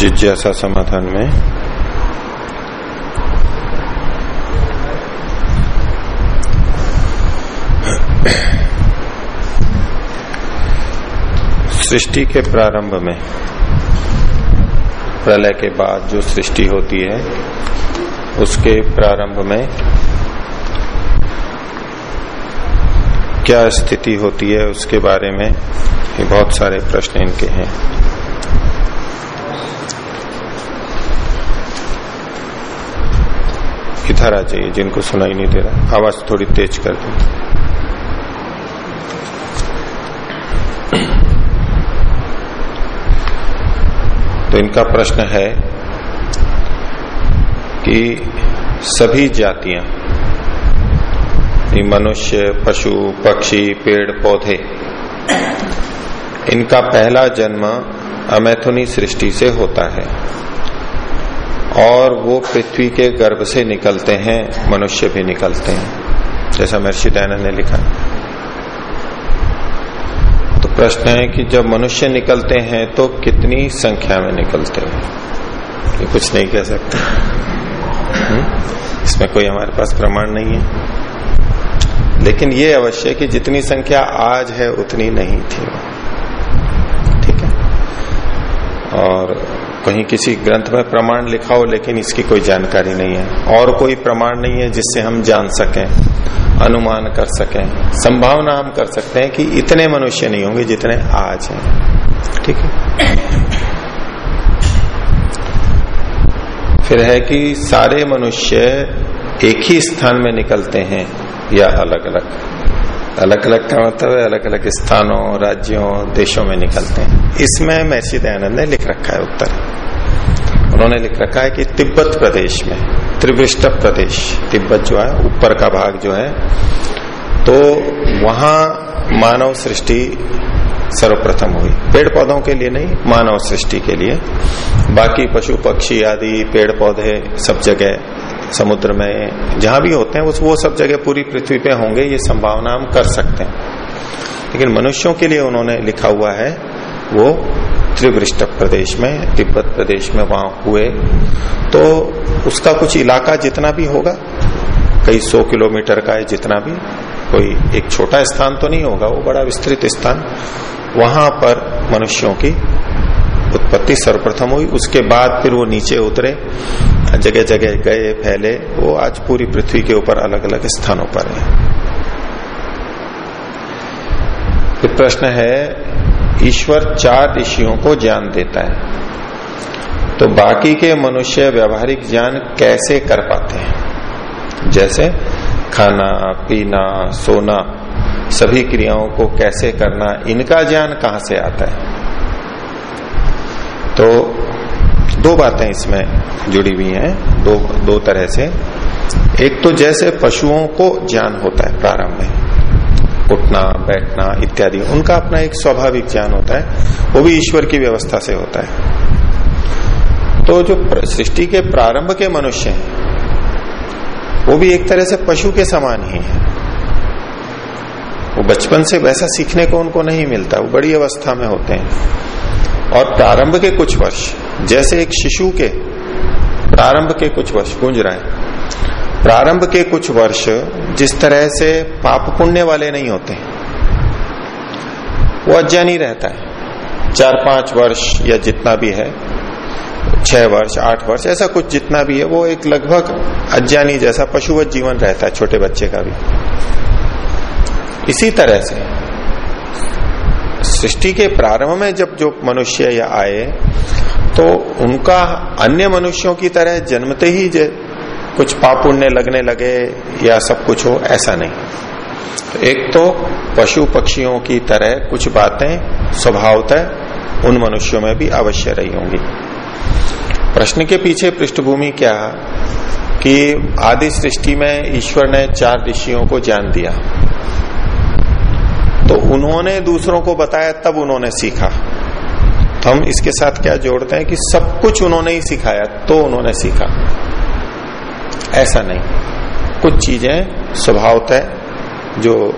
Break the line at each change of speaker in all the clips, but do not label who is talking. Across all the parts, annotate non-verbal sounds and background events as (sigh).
जिज्ञासा समाधान में। सृष्टि के प्रारंभ में, प्रलय के बाद जो सृष्टि होती है, उसके प्रारंभ में क्या स्थिति होती है, उसके बारे में बहुत सारे प्रश्न इनके हैं। इधर आ जाइए जिनको सुनाई नहीं दे रहा। आवाज़ थोड़ी तेज कर दी। तो इनका प्रश्न है कि सभी जातियाँ मनुष्य, पशु, पक्षी, पेड़, पौधे, इनका पहला जन्म अमैथुनी सृष्टि से होता है। और वो पृथ्वी के गर्भ से निकलते हैं, मनुष्य भी निकलते हैं। जैसा महर्षि दयानंद ने लिखा। तो प्रश्न है कि जब मनुष्य निकलते हैं तो कितनी संख्या में निकलते हैं? ये कुछ नहीं कह सकते। इसमें कोई हमारे पास प्रमाण नहीं है। लेकिन ये अवश्य कि जितनी संख्या आज है, उतनी नहीं थी ठीक है और कहीं किसी ग्रंथ में प्रमाण लिखा हो, लेकिन इसकी कोई जानकारी नहीं है। और कोई प्रमाण नहीं है जिससे हम जान सकें, अनुमान कर सकें, संभावना हम कर सकते हैं कि इतने मनुष्य नहीं होंगे जितने आज हैं। ठीक है? फिर है कि सारे मनुष्य एक ही स्थान में निकलते हैं या अलग अलग अलग अलग का मतलब है अलग अलग स्थानों, राज्यों, देशों में निकलते हैं। इसमें महर्षि दयानंद ने लिख रखा है उत्तर। उन्होंने लिख रखा है कि तिब्बत प्रदेश में, त्रिविष्ट प्रदेश, तिब्बत जो है, ऊपर का भाग जो है तो वहाँ मानव सृष्टि सर्वप्रथम हुई। पेड़ पौधों के लिए नहीं, मानव सृष्टि के लिए। बाकी पशु पक्षी आदि, पेड़ पौधे, सब जगह, समुद्र में, जहाँ भी होते हैं, उस वो सब जगह पूरी पृथ्वी पे होंगे, ये संभावना हम कर सकते हैं। लेकिन मनुष्यों के लिए उन्होंने लिखा हुआ है, वो त्रिवृष्ट प्रदेश में, तिब्बत प्रदेश में वहाँ हुए तो उसका कुछ इलाका जितना भी होगा, कई सौ किलोमीटर का है जितना भी, कोई एक छोटा स्थान तो नहीं होगा, वो बड़ा विस्तृत स्थान, वहाँ पर मनुष्यों की उत्पत्ति सर्वप्रथम हुई, उसके बाद फिर वो नीचे उतरे जगह जगह गए, फैले, वो आज पूरी पृथ्वी के ऊपर अलग अलग स्थानों पर है। प्रश्न है ईश्वर चार ऋषियों को ज्ञान देता है। तो बाकी के मनुष्य व्यवहारिक ज्ञान कैसे कर पाते हैं? जैसे खाना, पीना, सोना, सभी क्रियाओं को कैसे करना, इनका ज्ञान कहाँ से आता है? तो दो बातें इसमें जुड़ी हुई हैं, दो दो तरह से। एक तो जैसे पशुओं को ज्ञान होता है प्रारंभ में। उठना, बैठना इत्यादि। उनका अपना एक स्वाभाविक ज्ञान होता है। वो भी ईश्वर की व्यवस्था से होता है। तो जो सृष्टि के प्रारंभ के मनुष्य हैं, वो भी एक तरह से पशु के समान ही है। वो बचपन से वैसा सीखने को उनको नहीं मिलता। वो बड़ी अवस्था में होते हैं। और प्रारंभ के कुछ वर्ष, जैसे एक शिशु के प्रारंभ के कुछ वर्ष गूंज रहे हैं प्रारंभ के कुछ वर्ष जिस तरह से पाप पुण्य वाले नहीं होते, वो अज्ञानी रहता है। चार पाँच वर्ष या जितना भी है, छह वर्ष, आठ वर्ष, ऐसा कुछ जितना भी है, वो एक लगभग अज्ञानी जैसा पशुवत जीवन रहता है, छोटे बच्चे का भी। इसी तरह से सृष्टि के प्रारंभ में जब जो मनुष्य या आए तो उनका अन्य मनुष्यों की तरह जन्मते ही कुछ पाप पुण्य लगने लगे या सब कुछ हो, ऐसा नहीं। तो एक तो पशु पक्षियों की तरह कुछ बातें स्वभावतः उन मनुष्यों में भी अवश्य रही होंगी। प्रश्न के पीछे पृष्ठभूमि क्या? कि आदि सृष्टि में ईश्वर ने चार ऋषियों को ज्ञान दिया। तो उन्होंने दूसरों को बताया, तब उन्होंने सीखा। तो हम इसके साथ क्या जोड़ते हैं कि सब कुछ उन्होंने ही सिखाया तो उन्होंने सीखा। ऐसा नहीं। कुछ चीज़ें स्वभावतः जो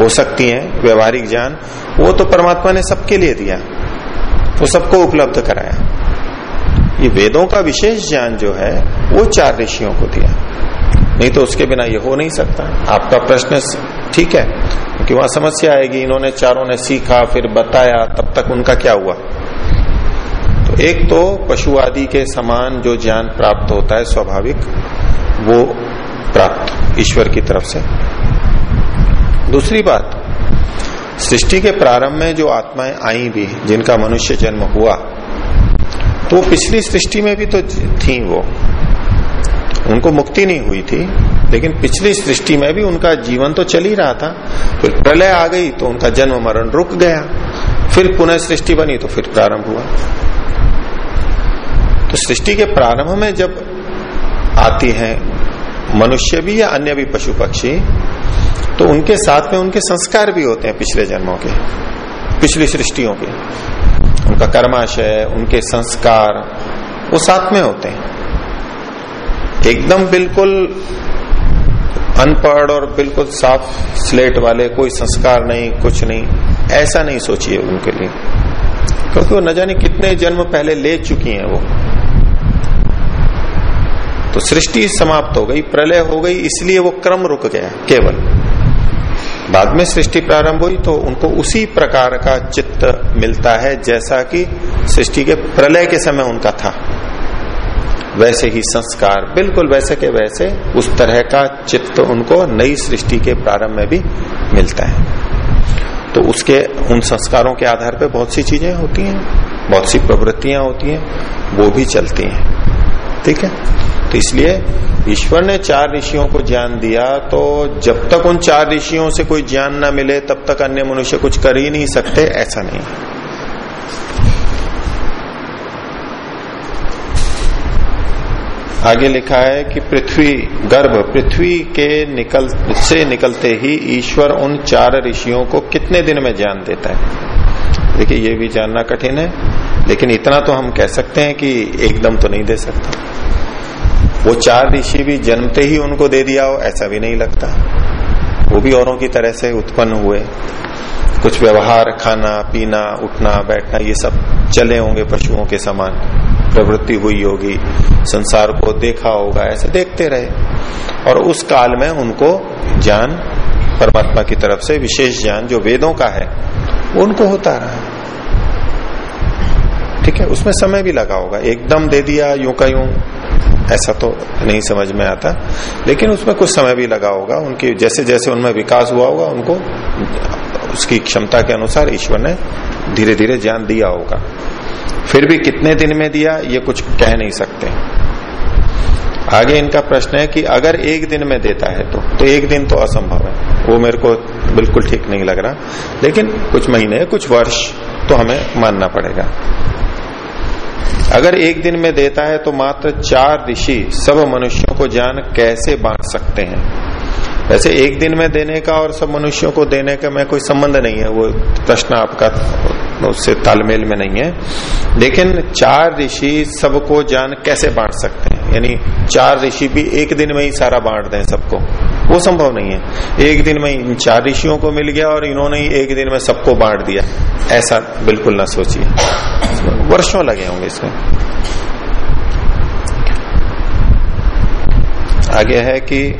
हो सकती हैं, व्यवहारिक ज्ञान, वो तो परमात्मा ने सबके लिए दिया। वो सबको उपलब्ध कराया। ये वेदों का विशेष ज्ञान जो है, वो चार ऋषियों को दिया। नहीं तो उसके बिना ये हो नहीं सकता। आपका प्रश्न ठीक है, क्योंकि वहाँ समस्या आएगी। इन्होंने चारों ने सीखा, फिर बताया, तब तक उनका क्या हुआ? एक तो पशु आदि के समान जो ज्ञान प्राप्त होता है स्वाभाविक, वो प्राप्त ईश्वर की तरफ़ से। दूसरी बात, सृष्टि के प्रारंभ में जो आत्माएँ आई भी, जिनका मनुष्य जन्म हुआ तो पिछली सृष्टि में भी तो थी वो। उनको मुक्ति नहीं हुई थी, लेकिन पिछली सृष्टि में भी उनका जीवन तो चल ही रहा था। फिर प्रलय आ गई तो उनका जन्म मरण रुक गया। फिर पुनः सृष्टि बनी तो फिर प्रारंभ हुआ। सृष्टि के प्रारंभ में जब आती है मनुष्य भी या अन्य भी पशु पक्षी तो उनके साथ में उनके संस्कार भी होते हैं पिछले जन्मों के, पिछली सृष्टियों के। उनका कर्माशय, उनके संस्कार, वो साथ में होते हैं। एकदम बिल्कुल अनपढ़ और बिल्कुल साफ़ स्लेट वाले, कोई संस्कार नहीं, कुछ नहीं, ऐसा नहीं सोचिए उनके लिए। क्योंकि वो न जाने कितने जन्म पहले ले चुकी हैं वो। तो सृष्टि समाप्त हो गई, प्रलय हो गई, इसलिए वो क्रम रुक गया, केवल। बाद में सृष्टि प्रारंभ हुई तो उनको उसी प्रकार का चित्त मिलता है, जैसा कि सृष्टि के प्रलय के समय उनका था। वैसे ही संस्कार, बिल्कुल वैसे के वैसे, उस तरह का चित्त उनको नई सृष्टि के प्रारंभ में भी मिलता है। तो उसके, उन संस्कारों के आधार पर बहुत सी चीज़ें होती हैं, बहुत सी प्रवृत्तियाँ होती हैं, वो भी चलती हैं। ठीक है? तो इसलिए ईश्वर ने चार ऋषियों को ज्ञान दिया तो जब तक उन चार ऋषियों से कोई ज्ञान ना मिले, तब तक अन्य मनुष्य कुछ कर ही नहीं सकते, ऐसा नहीं। आगे लिखा है कि पृथ्वी, गर्भ, पृथ्वी के निकल, से निकलते ही ईश्वर उन चार ऋषियों को कितने दिन में ज्ञान देता है? देखिए, ये भी जानना कठिन है, लेकिन इतना तो हम कह सकते हैं कि एकदम तो नहीं दे सकता। वो चार ऋषि भी जन्मते ही उनको दे दिया हो, ऐसा भी नहीं लगता। वो भी औरों की तरह से उत्पन्न हुए। कुछ व्यवहार, खाना, पीना, उठना, बैठना, ये सब चले होंगे पशुओं के समान। प्रवृत्ति हुई होगी, संसार को देखा होगा, ऐसे देखते रहे। और उस काल में उनको ज्ञान, परमात्मा की तरफ़ से विशेष ज्ञान जो वेदों का है, उनको होता रहा। ठीक है, उसमें समय भी लगा होगा। एकदम दे दिया, यूँ का यूँ। ऐसा तो नहीं समझ में आता। लेकिन उसमें कुछ समय भी लगा होगा, उनकी जैसे जैसे उनमें विकास हुआ होगा, उनको उसकी क्षमता के अनुसार ईश्वर ने धीरे धीरे ज्ञान दिया होगा। फिर भी कितने दिन में दिया, ये कुछ कह नहीं सकते। आगे इनका प्रश्न है कि अगर एक दिन में देता है तो तो एक दिन तो असंभव है। वो मेरे को बिल्कुल ठीक नहीं लग रहा। लेकिन कुछ महीने, कुछ वर्ष तो हमें मानना पड़ेगा। अगर एक दिन में देता है तो मात्र चार ऋषि सब मनुष्यों को ज्ञान कैसे बांट सकते हैं? वैसे एक दिन में देने का और सब मनुष्यों को देने का मैं कोई संबंध नहीं है, वो प्रश्न आपका उससे तालमेल में नहीं है। लेकिन चार ऋषि सबको ज्ञान कैसे बांट सकते हैं? यानी चार ऋषि भी एक दिन में ही सारा बांट दें सबको। वो संभव नहीं है। एक दिन में इन चार ऋषियों को मिल गया और इन्होंने ही एक दिन में सबको बांट दिया। ऐसा बिल्कुल ना सोचिए। वर्षों लगे होंगे इसमें। आगे है कि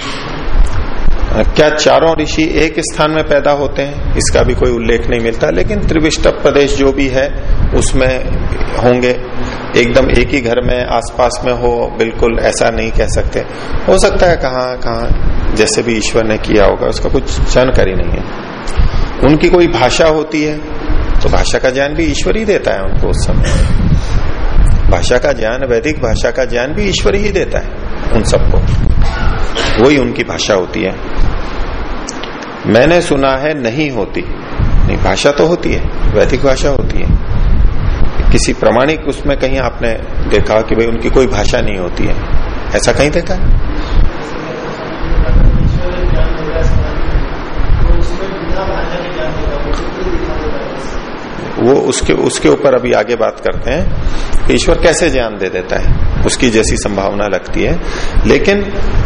क्या चारों ऋषि एक स्थान में पैदा होते हैं? इसका भी कोई उल्लेख नहीं मिलता। लेकिन त्रिविष्ट प्रदेश जो भी है, उसमें होंगे। एकदम एक ही घर में, आसपास में हो, बिल्कुल ऐसा नहीं कह सकते। हो सकता है कहाँ कहाँ, जैसे भी ईश्वर ने किया होगा, उसका कुछ जानकारी नहीं है। उनकी कोई भाषा होती है तो भाषा का ज्ञान भी ईश्वर ही देता है उनको उस समय। भाषा का ज्ञान, वैदिक भाषा का ज्ञान भी ईश्वर ही देता है उन सबको। वही उनकी भाषा होती है। मैंने सुना है नहीं होती। नहीं, भाषा तो होती है, वैदिक भाषा होती है। किसी प्रमाणिक उसमें कहीं आपने देखा कि भाई उनकी कोई भाषा नहीं होती है। ऐसा कहीं देखा है? वो उसके उसके ऊपर अभी आगे बात करते हैं कि ईश्वर कैसे ज्ञान दे देता है, उसकी जैसी संभावना लगती है। लेकिन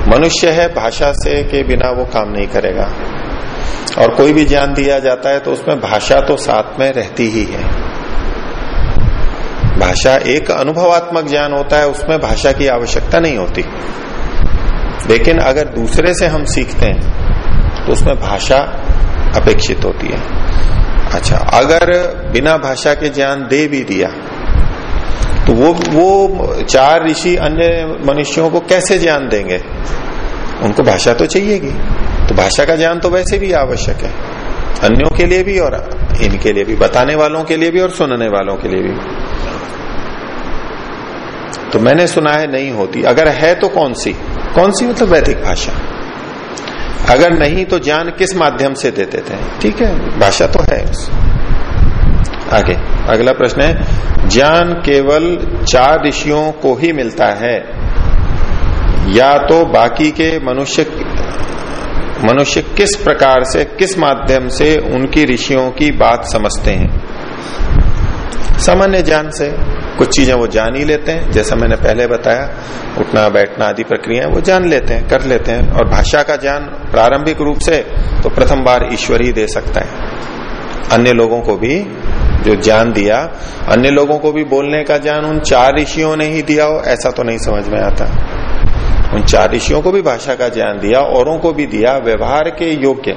मनुष्य है भाषा से के बिना वो काम नहीं करेगा। और कोई भी ज्ञान दिया जाता है तो उसमें भाषा तो साथ में रहती ही है। भाषा एक अनुभवात्मक ज्ञान होता है, उसमें भाषा की आवश्यकता नहीं होती। लेकिन अगर दूसरे से हम सीखते हैं तो उसमें भाषा अपेक्षित होती है। अच्छा अगर बिना भाषा के ज्ञान दे भी दिया तो वो वो चार ऋषि अन्य मनुष्यों को कैसे ज्ञान देंगे? उनको भाषा तो चाहिएगी। तो भाषा का ज्ञान तो वैसे भी आवश्यक है। अन्यों के लिए भी और इनके लिए भी, बताने वालों के लिए भी और सुनने वालों के लिए भी। तो मैंने सुना है नहीं होती। अगर है तो कौन सी? कौन सी मतलब वैदिक भाषा? अगर नहीं तो ज्ञान किस माध्यम से देते थे? ठीक है, भाषा तो है। आगे, अगला प्रश्न है, ज्ञान केवल चार ऋषियों को ही मिलता है, या तो बाकी के मनुष्य मनुष्य किस प्रकार से, किस माध्यम से उनकी ऋषियों की बात समझते हैं? सामान्य ज्ञान से। कुछ चीज़ें वो जान ही लेते हैं। जैसा मैंने पहले बताया, उठना, बैठना आदि प्रक्रिया वो जान लेते हैं, कर लेते हैं। और भाषा का ज्ञान प्रारंभिक रूप से तो प्रथम बार ईश्वर ही दे सकता है। अन्य लोगों को भी जो ज्ञान दिया, अन्य लोगों को भी बोलने का ज्ञान उन चार ऋषियों ने ही दिया हो, ऐसा तो नहीं समझ में आता। उन चार ऋषियों को भी भाषा का ज्ञान दिया, औरों को भी दिया, व्यवहार के योग्य।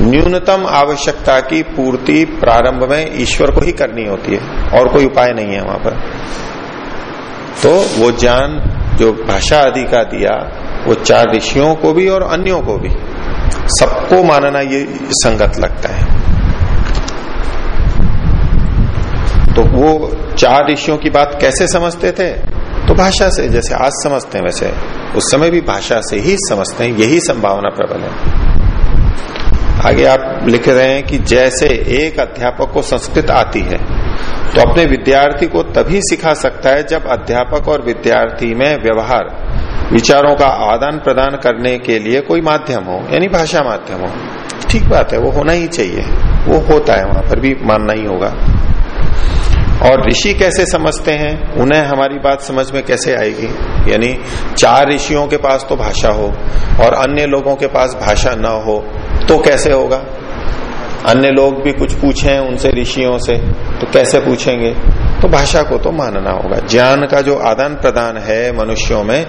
न्यूनतम आवश्यकता की पूर्ति प्रारंभ में ईश्वर को ही करनी होती है, और कोई उपाय नहीं है वहाँ पर। तो वो ज्ञान जो भाषा आदि का दिया, वो चार ऋषियों को भी और अन्यों को भी, सबको मानना ये संगत लगता है। तो वो चार ऋषियों की बात कैसे समझते थे? भाषा से, जैसे आज समझते हैं, वैसे उस समय भी भाषा से ही समझते हैं, यही संभावना प्रबल है। आगे आप लिख रहे हैं कि जैसे एक अध्यापक को संस्कृत आती है तो अपने विद्यार्थी को तभी सिखा सकता है जब अध्यापक और विद्यार्थी में व्यवहार, विचारों का आदान प्रदान करने के लिए कोई माध्यम हो, यानी भाषा माध्यम हो। ठीक बात है, वो होना ही चाहिए, वो होता है, वहाँ पर भी मानना ही होगा। और ऋषि कैसे समझते हैं? उन्हें हमारी बात समझ में कैसे आएगी? यानी चार ऋषियों के पास तो भाषा हो और अन्य लोगों के पास भाषा न हो तो कैसे होगा? अन्य लोग भी कुछ पूछे उनसे ऋषियों से तो कैसे पूछेंगे? तो भाषा को तो मानना होगा। ज्ञान का जो आदान प्रदान है मनुष्यों में,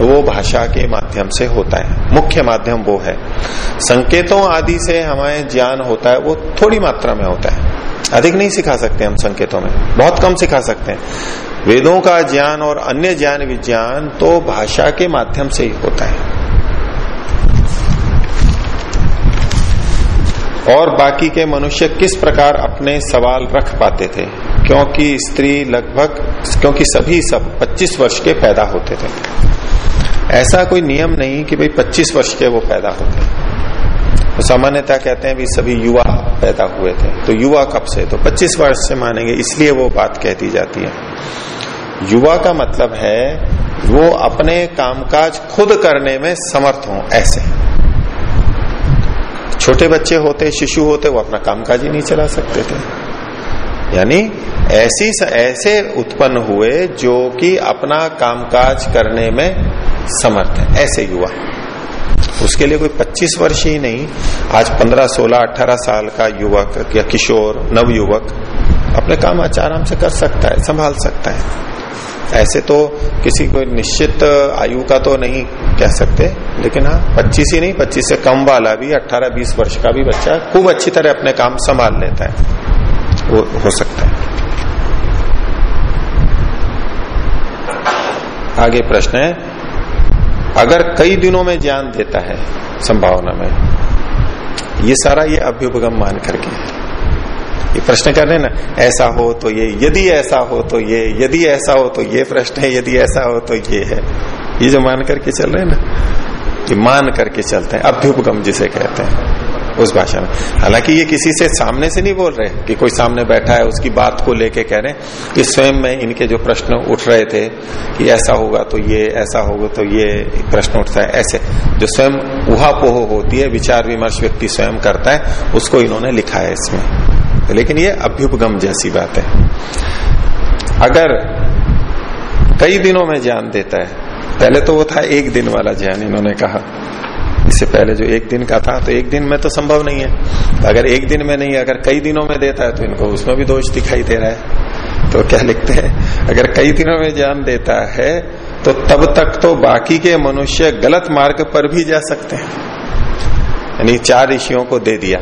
वो भाषा के माध्यम से होता है। मुख्य माध्यम वो है। संकेतों आदि से हमारे ज्ञान होता है, वो थोड़ी मात्रा में होता है। अधिक नहीं सिखा सकते हम संकेतों में। बहुत कम सिखा सकते हैं। वेदों का ज्ञान और अन्य ज्ञान विज्ञान तो भाषा के माध्यम से ही होता है। और बाकी के मनुष्य किस प्रकार अपने सवाल रख पाते थे? क्योंकि स्त्री लगभग, क्योंकि सभी सब 25 वर्ष के पैदा होते थे। ऐसा कोई नियम नहीं कि भाई 25 वर्ष के वो पैदा होते। तो सामान्यता कहते हैं भी सभी युवा पैदा हुए थे। तो युवा कब से? तो 25 वर्ष से मानेंगे, इसलिए वो बात कह दी जाती है। युवा का मतलब है, वो अपने कामकाज खुद करने में समर्थ हो, ऐसे। छोटे बच्चे होते, शिशु होते, वो अपना कामकाज ही नहीं चला सकते थे। यानी ऐसी ऐसे उत्पन्न हुए जो कि अपना कामकाज करने में समर्थ है, ऐसे युवा। उसके लिए कोई 25 वर्ष ही नहीं आज 15, 16, 18 साल का युवक या किशोर नव युवक अपने काम आराम से कर सकता है संभाल सकता है। ऐसे तो किसी को निश्चित आयु का तो नहीं कह सकते लेकिन हाँ पच्चीस ही नहीं पच्चीस से कम वाला भी अट्ठारह बीस वर्ष का भी बच्चा खूब अच्छी तरह अपने काम संभाल लेता है। वो हो सकता है। आगे प्रश्न है अगर कई दिनों में ज्ञान देता है संभावना में, ये सारा ये अभ्युपगम मान करके ये प्रश्न कर रहे ना, ऐसा हो तो ये, यदि ऐसा हो तो ये, यदि ऐसा हो तो ये प्रश्न है, यदि ऐसा हो तो ये है। ये जो मान करके चल रहे हैं ना, ये मान करके चलते हैं, अभ्युपगम जिसे कहते हैं। उस भाषा में। हालाँकि ये किसी से सामने से नहीं बोल रहे कि कोई सामने बैठा है, उसकी बात को लेके कह रहे हैं। कि स्वयं में इनके जो प्रश्न उठ रहे थे कि ऐसा होगा तो ये, ऐसा होगा तो ये प्रश्न उठता है, ऐसे। जो स्वयं उहापोह होती है, विचार विमर्श व्यक्ति स्वयं करता है, उसको इन्होंने लिखा है इसमें। तो लेकिन ये अभ्युपगम जैसी बात है। अगर कई दिनों में ज्ञान देता है, पहले तो वो था एक दिन वाला ज्ञान, इन्होंने कहा। इससे पहले जो एक दिन का था तो एक दिन में तो संभव नहीं है। अगर एक दिन में नहीं, अगर कई दिनों में देता है तो इनको उसमें भी दोष दिखाई दे रहा है। तो क्या लिखते हैं? अगर कई दिनों में ज्ञान देता है तो तब तक तो बाकी के मनुष्य गलत मार्ग पर भी जा सकते हैं। यानी चार ऋषियों को दे दिया।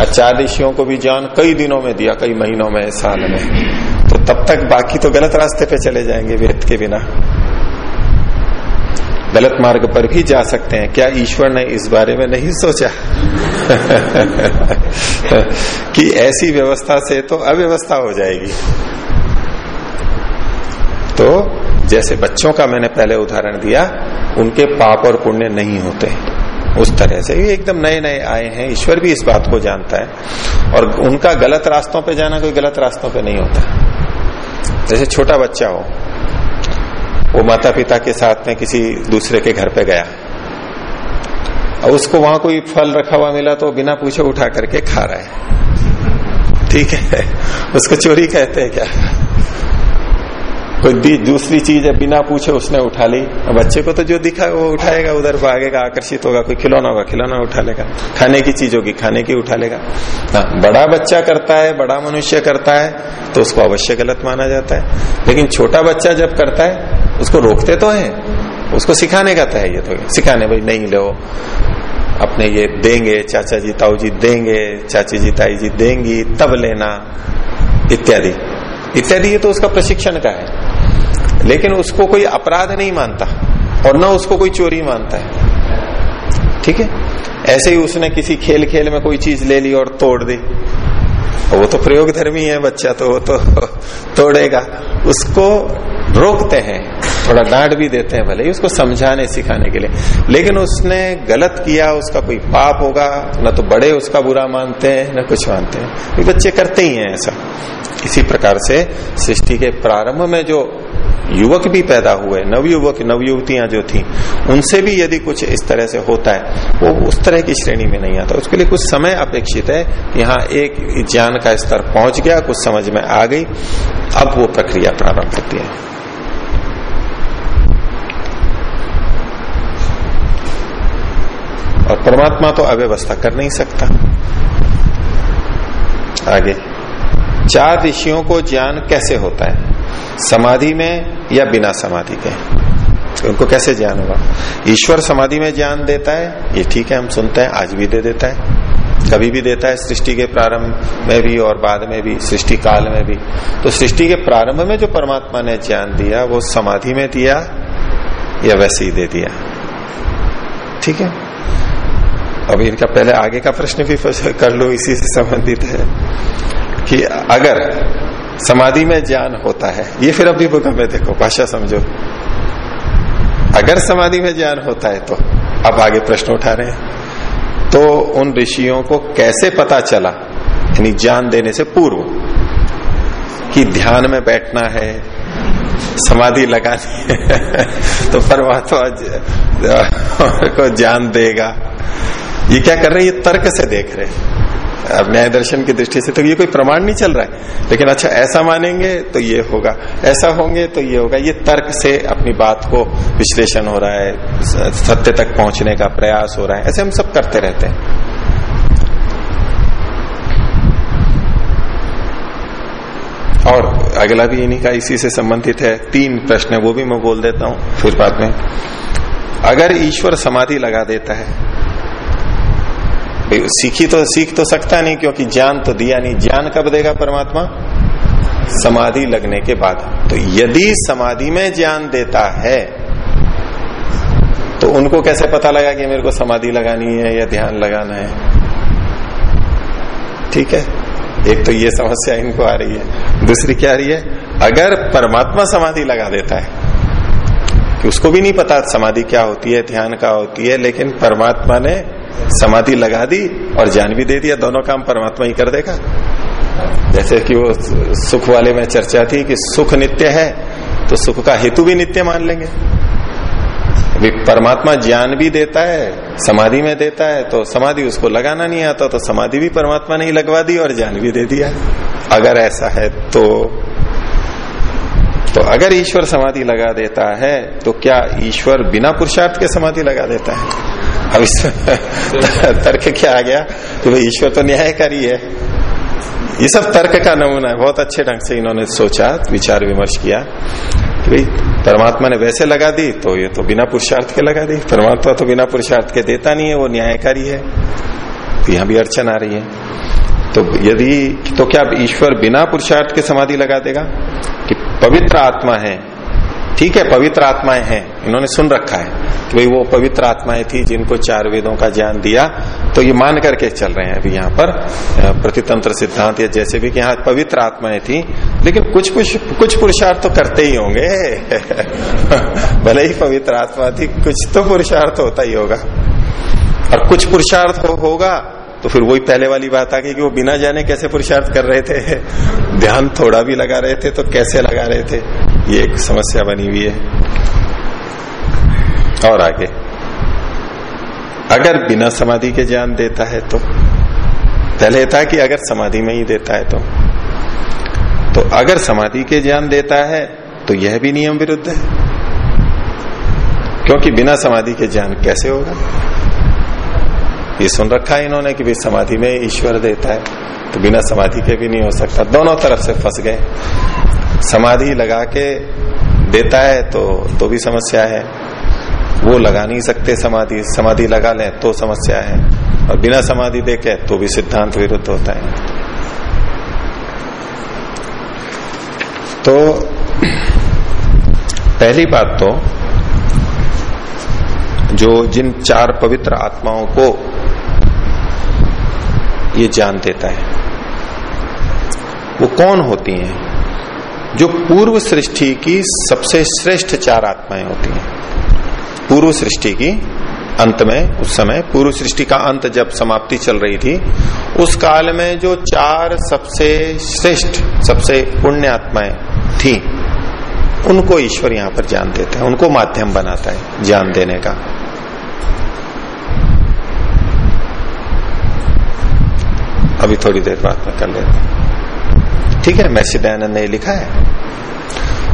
और चार ऋषियों को भी ज्ञान कई दिनों में दिया, कई महीनों में, साल में। तो तब तक बाकी तो गलत रास्ते पे चले जाएँगे वेद के बिना। गलत मार्ग पर भी जा सकते हैं। क्या ईश्वर ने इस बारे में नहीं सोचा? (laughs) कि ऐसी व्यवस्था से तो अव्यवस्था हो जाएगी। तो जैसे बच्चों का मैंने पहले उदाहरण दिया, उनके पाप और पुण्य नहीं होते। उस तरह से ये एकदम नए नए आए हैं। ईश्वर भी इस बात को जानता है। और उनका गलत रास्तों पे जाना कोई गलत रास्तों पे नहीं होता। जैसे छोटा बच्चा हो वो माता पिता के साथ में किसी दूसरे के घर पे गया। और उसको वहाँ कोई फल रखा हुआ मिला तो बिना पूछे उठा करके खा रहा है। ठीक है? उसको चोरी कहते हैं क्या? कोई दूसरी चीज़ है, बिना पूछे उसने उठा ली। बच्चे को तो जो दिखा वो उठाएगा, उधर भागेगा आकर्षित होगा, कोई खिलौना होगा, खिलौना उठा लेगा। खाने की चीज़ होगी, खाने की उठा लेगा। हाँ बड़ा बच्चा करता है, बड़ा मनुष्य करता है तो उसको अवश्य गलत माना जाता है। लेकिन छोटा बच्चा जब करता है उसको रोकते तो है, उसको सिखाने का है ये तो। सिखाने भाई, नहीं लो। अपने ये देंगे, चाचा जी, ताऊ जी देंगे, चाची जी, ताई जी देंगी, तब लेना, इत्यादि। इत्यादि ये तो उसका प्रशिक्षण का है। लेकिन उसको कोई अपराध नहीं मानता, और न उसको कोई चोरी मानता है। ठीक है? ऐसे ही उसने किसी खेल खेल में कोई चीज़ ले ली और तोड़ दी। वो तो प्रयोग धर्मी है बच्चा तो वो तो (laughs) तोड़ेगा। उसको रोकते हैं। थोड़ा डांट भी देते हैं भले ही, उसको समझाने, सिखाने के लिए। लेकिन उसने गलत किया, उसका कोई पाप होगा, न तो बड़े उसका बुरा मानते हैं, न कुछ मानते हैं। बच्चे करते ही हैं ऐसा। इसी प्रकार से सृष्टि के प्रारंभ में जो युवक भी पैदा हुए, नवयुवक, नवयुवतियाँ जो थी, उनसे भी यदि कुछ इस तरह से होता है, वो उस तरह की श्रेणी में नहीं आता। उसके लिए कुछ समय अपेक्षित है। यहाँ एक ज्ञान का स्तर पहुँच गया, कुछ समझ में आ गई। अब वो प्रक्रिया प्रारंभ होती है। और परमात्मा तो अव्यवस्था कर नहीं सकता। आगे। चार ऋषियों को ज्ञान कैसे होता है? समाधि में या बिना समाधि के? उनको कैसे ज्ञान होगा? ईश्वर समाधि में ज्ञान देता है, ये ठीक है, हम सुनते हैं, आज भी दे देता है। कभी भी देता है, सृष्टि के प्रारंभ में भी और बाद में भी, सृष्टि काल में भी। तो सृष्टि के प्रारंभ में जो परमात्मा ने ज्ञान दिया, वो समाधि में दिया या वैसे ही दे दिया? ठीक है? अब इनका पहले आगे का प्रश्न भी कर लो, इसी से संबंधित है कि अगर समाधि में ज्ञान होता है, ये फिर अभी में देखो, भाषा समझो। अगर समाधि में ज्ञान होता है तो अब आगे प्रश्न उठा रहे हैं। तो उन ऋषियों को कैसे पता चला? यानी ज्ञान देने से पूर्व कि ध्यान में बैठना है, समाधि लगानी है (laughs) तो परमात्मा (laughs) को ज्ञान देगा। ये क्या कर रहे हैं? ये तर्क से देख रहे हैं। न्याय दर्शन की दृष्टि से तो ये कोई प्रमाण नहीं चल रहा है। लेकिन अच्छा ऐसा मानेंगे तो ये होगा। ऐसा होंगे तो ये होगा। ये तर्क से अपनी बात को विश्लेषण हो रहा है। सत्य तक पहुँचने का प्रयास हो रहा है। ऐसे हम सब करते रहते हैं। और अगला भी इन्हीं का इसी से संबंधित है। तीन प्रश्न है, वो भी मैं बोल देता हूँ फिर बाद में। अगर ईश्वर समाधि लगा देता है सीखी तो सीख तो सकता नहीं, क्योंकि ज्ञान तो दिया नहीं। ज्ञान कब देगा परमात्मा? समाधि लगने के बाद। तो यदि समाधि में ज्ञान देता है तो उनको कैसे पता लगा कि मेरे को समाधि लगानी है या ध्यान लगाना है? ठीक है? एक तो ये समस्या इनको आ रही है। दूसरी क्या आ रही है? अगर परमात्मा समाधि लगा देता है, कि उसको भी नहीं पता समाधि क्या होती है, ध्यान क्या होती है, लेकिन परमात्मा ने समाधि लगा दी और जान भी दे दिया, दोनों काम परमात्मा ही कर देगा। जैसे कि वो सुख वाले में चर्चा थी कि सुख नित्य है तो सुख का हेतु भी नित्य मान लेंगे। अभी परमात्मा ज्ञान भी देता है, समाधि में देता है तो समाधि उसको लगाना नहीं आता तो समाधि भी परमात्मा ने ही लगवा दी और ज्ञान भी दे दिया। अगर ऐसा है तो तो अगर ईश्वर समाधि लगा देता है तो क्या ईश्वर बिना पुरुषार्थ के समाधि लगा देता है? अब इसमें (laughs) तर्क क्या आ गया? कि भाई ईश्वर तो न्यायकारी है। ये सब तर्क का नमूना है। बहुत अच्छे ढंग से इन्होंने सोचा, विचार विमर्श किया। कि भाई परमात्मा ने वैसे लगा दी तो ये तो बिना पुरुषार्थ के लगा दी। परमात्मा तो बिना पुरुषार्थ के देता नहीं है, वो न्यायकारी है। तो यहाँ भी अड़चन आ रही है। तो यदि तो क्या ईश्वर बिना पुरुषार्थ के समाधि लगा देगा? कि पवित्र आत्मा है। ठीक है पवित्र आत्माएँ हैं। इन्होंने सुन रखा है कि भाई वो पवित्र आत्माएँ थी जिनको चार वेदों का ज्ञान दिया। तो ये मान करके चल रहे हैं अभी यहाँ पर प्रतितंत्र सिद्धांत या जैसे भी कि यहाँ पवित्र आत्माएँ थी। लेकिन कुछ कुछ कुछ पुरुषार्थ तो करते ही होंगे। (laughs) भले ही पवित्र आत्मा थी कुछ तो पुरुषार्थ होता ही होगा। और कुछ पुरुषार्थ हो, होगा तो फिर वही पहले वाली बात आ गई कि वो बिना जाने कैसे पुरुषार्थ कर रहे थे? (laughs) ध्यान थोड़ा भी लगा रहे थे तो कैसे लगा रहे थे? ये एक समस्या बनी हुई है। और आगे। अगर बिना समाधि के ज्ञान देता है तो? पहले था कि अगर समाधि में ही देता है तो? तो अगर समाधि के ज्ञान देता है तो यह भी नियम विरुद्ध है। क्योंकि बिना समाधि के ज्ञान कैसे होगा? ये सुन रखा है इन्होंने कि भाई समाधि में ईश्वर देता है तो बिना समाधि के भी नहीं हो सकता। दोनों तरफ़ से फंस गए। समाधि लगा के देता है तो तो भी समस्या है। वो लगा नहीं सकते समाधि। समाधि लगा लें तो समस्या है। और बिना समाधि देखे तो भी सिद्धांत विरुद्ध होता है। तो पहली बात तो जो जिन चार पवित्र आत्माओं को ये जान देता है। वो कौन होती हैं? जो पूर्व सृष्टि की सबसे श्रेष्ठ चार आत्माएँ होती हैं। पूर्व सृष्टि की अंत में, उस समय पूर्व सृष्टि का अंत जब समाप्ति चल रही थी, उस काल में जो चार सबसे श्रेष्ठ, सबसे पुण्य आत्माएँ थी, उनको ईश्वर यहाँ पर ज्ञान देता है, उनको माध्यम बनाता है ज्ञान देने का। अभी थोड़ी देर बाद में कर लेते ठीक है, मैसी दयानंद ने लिखा है।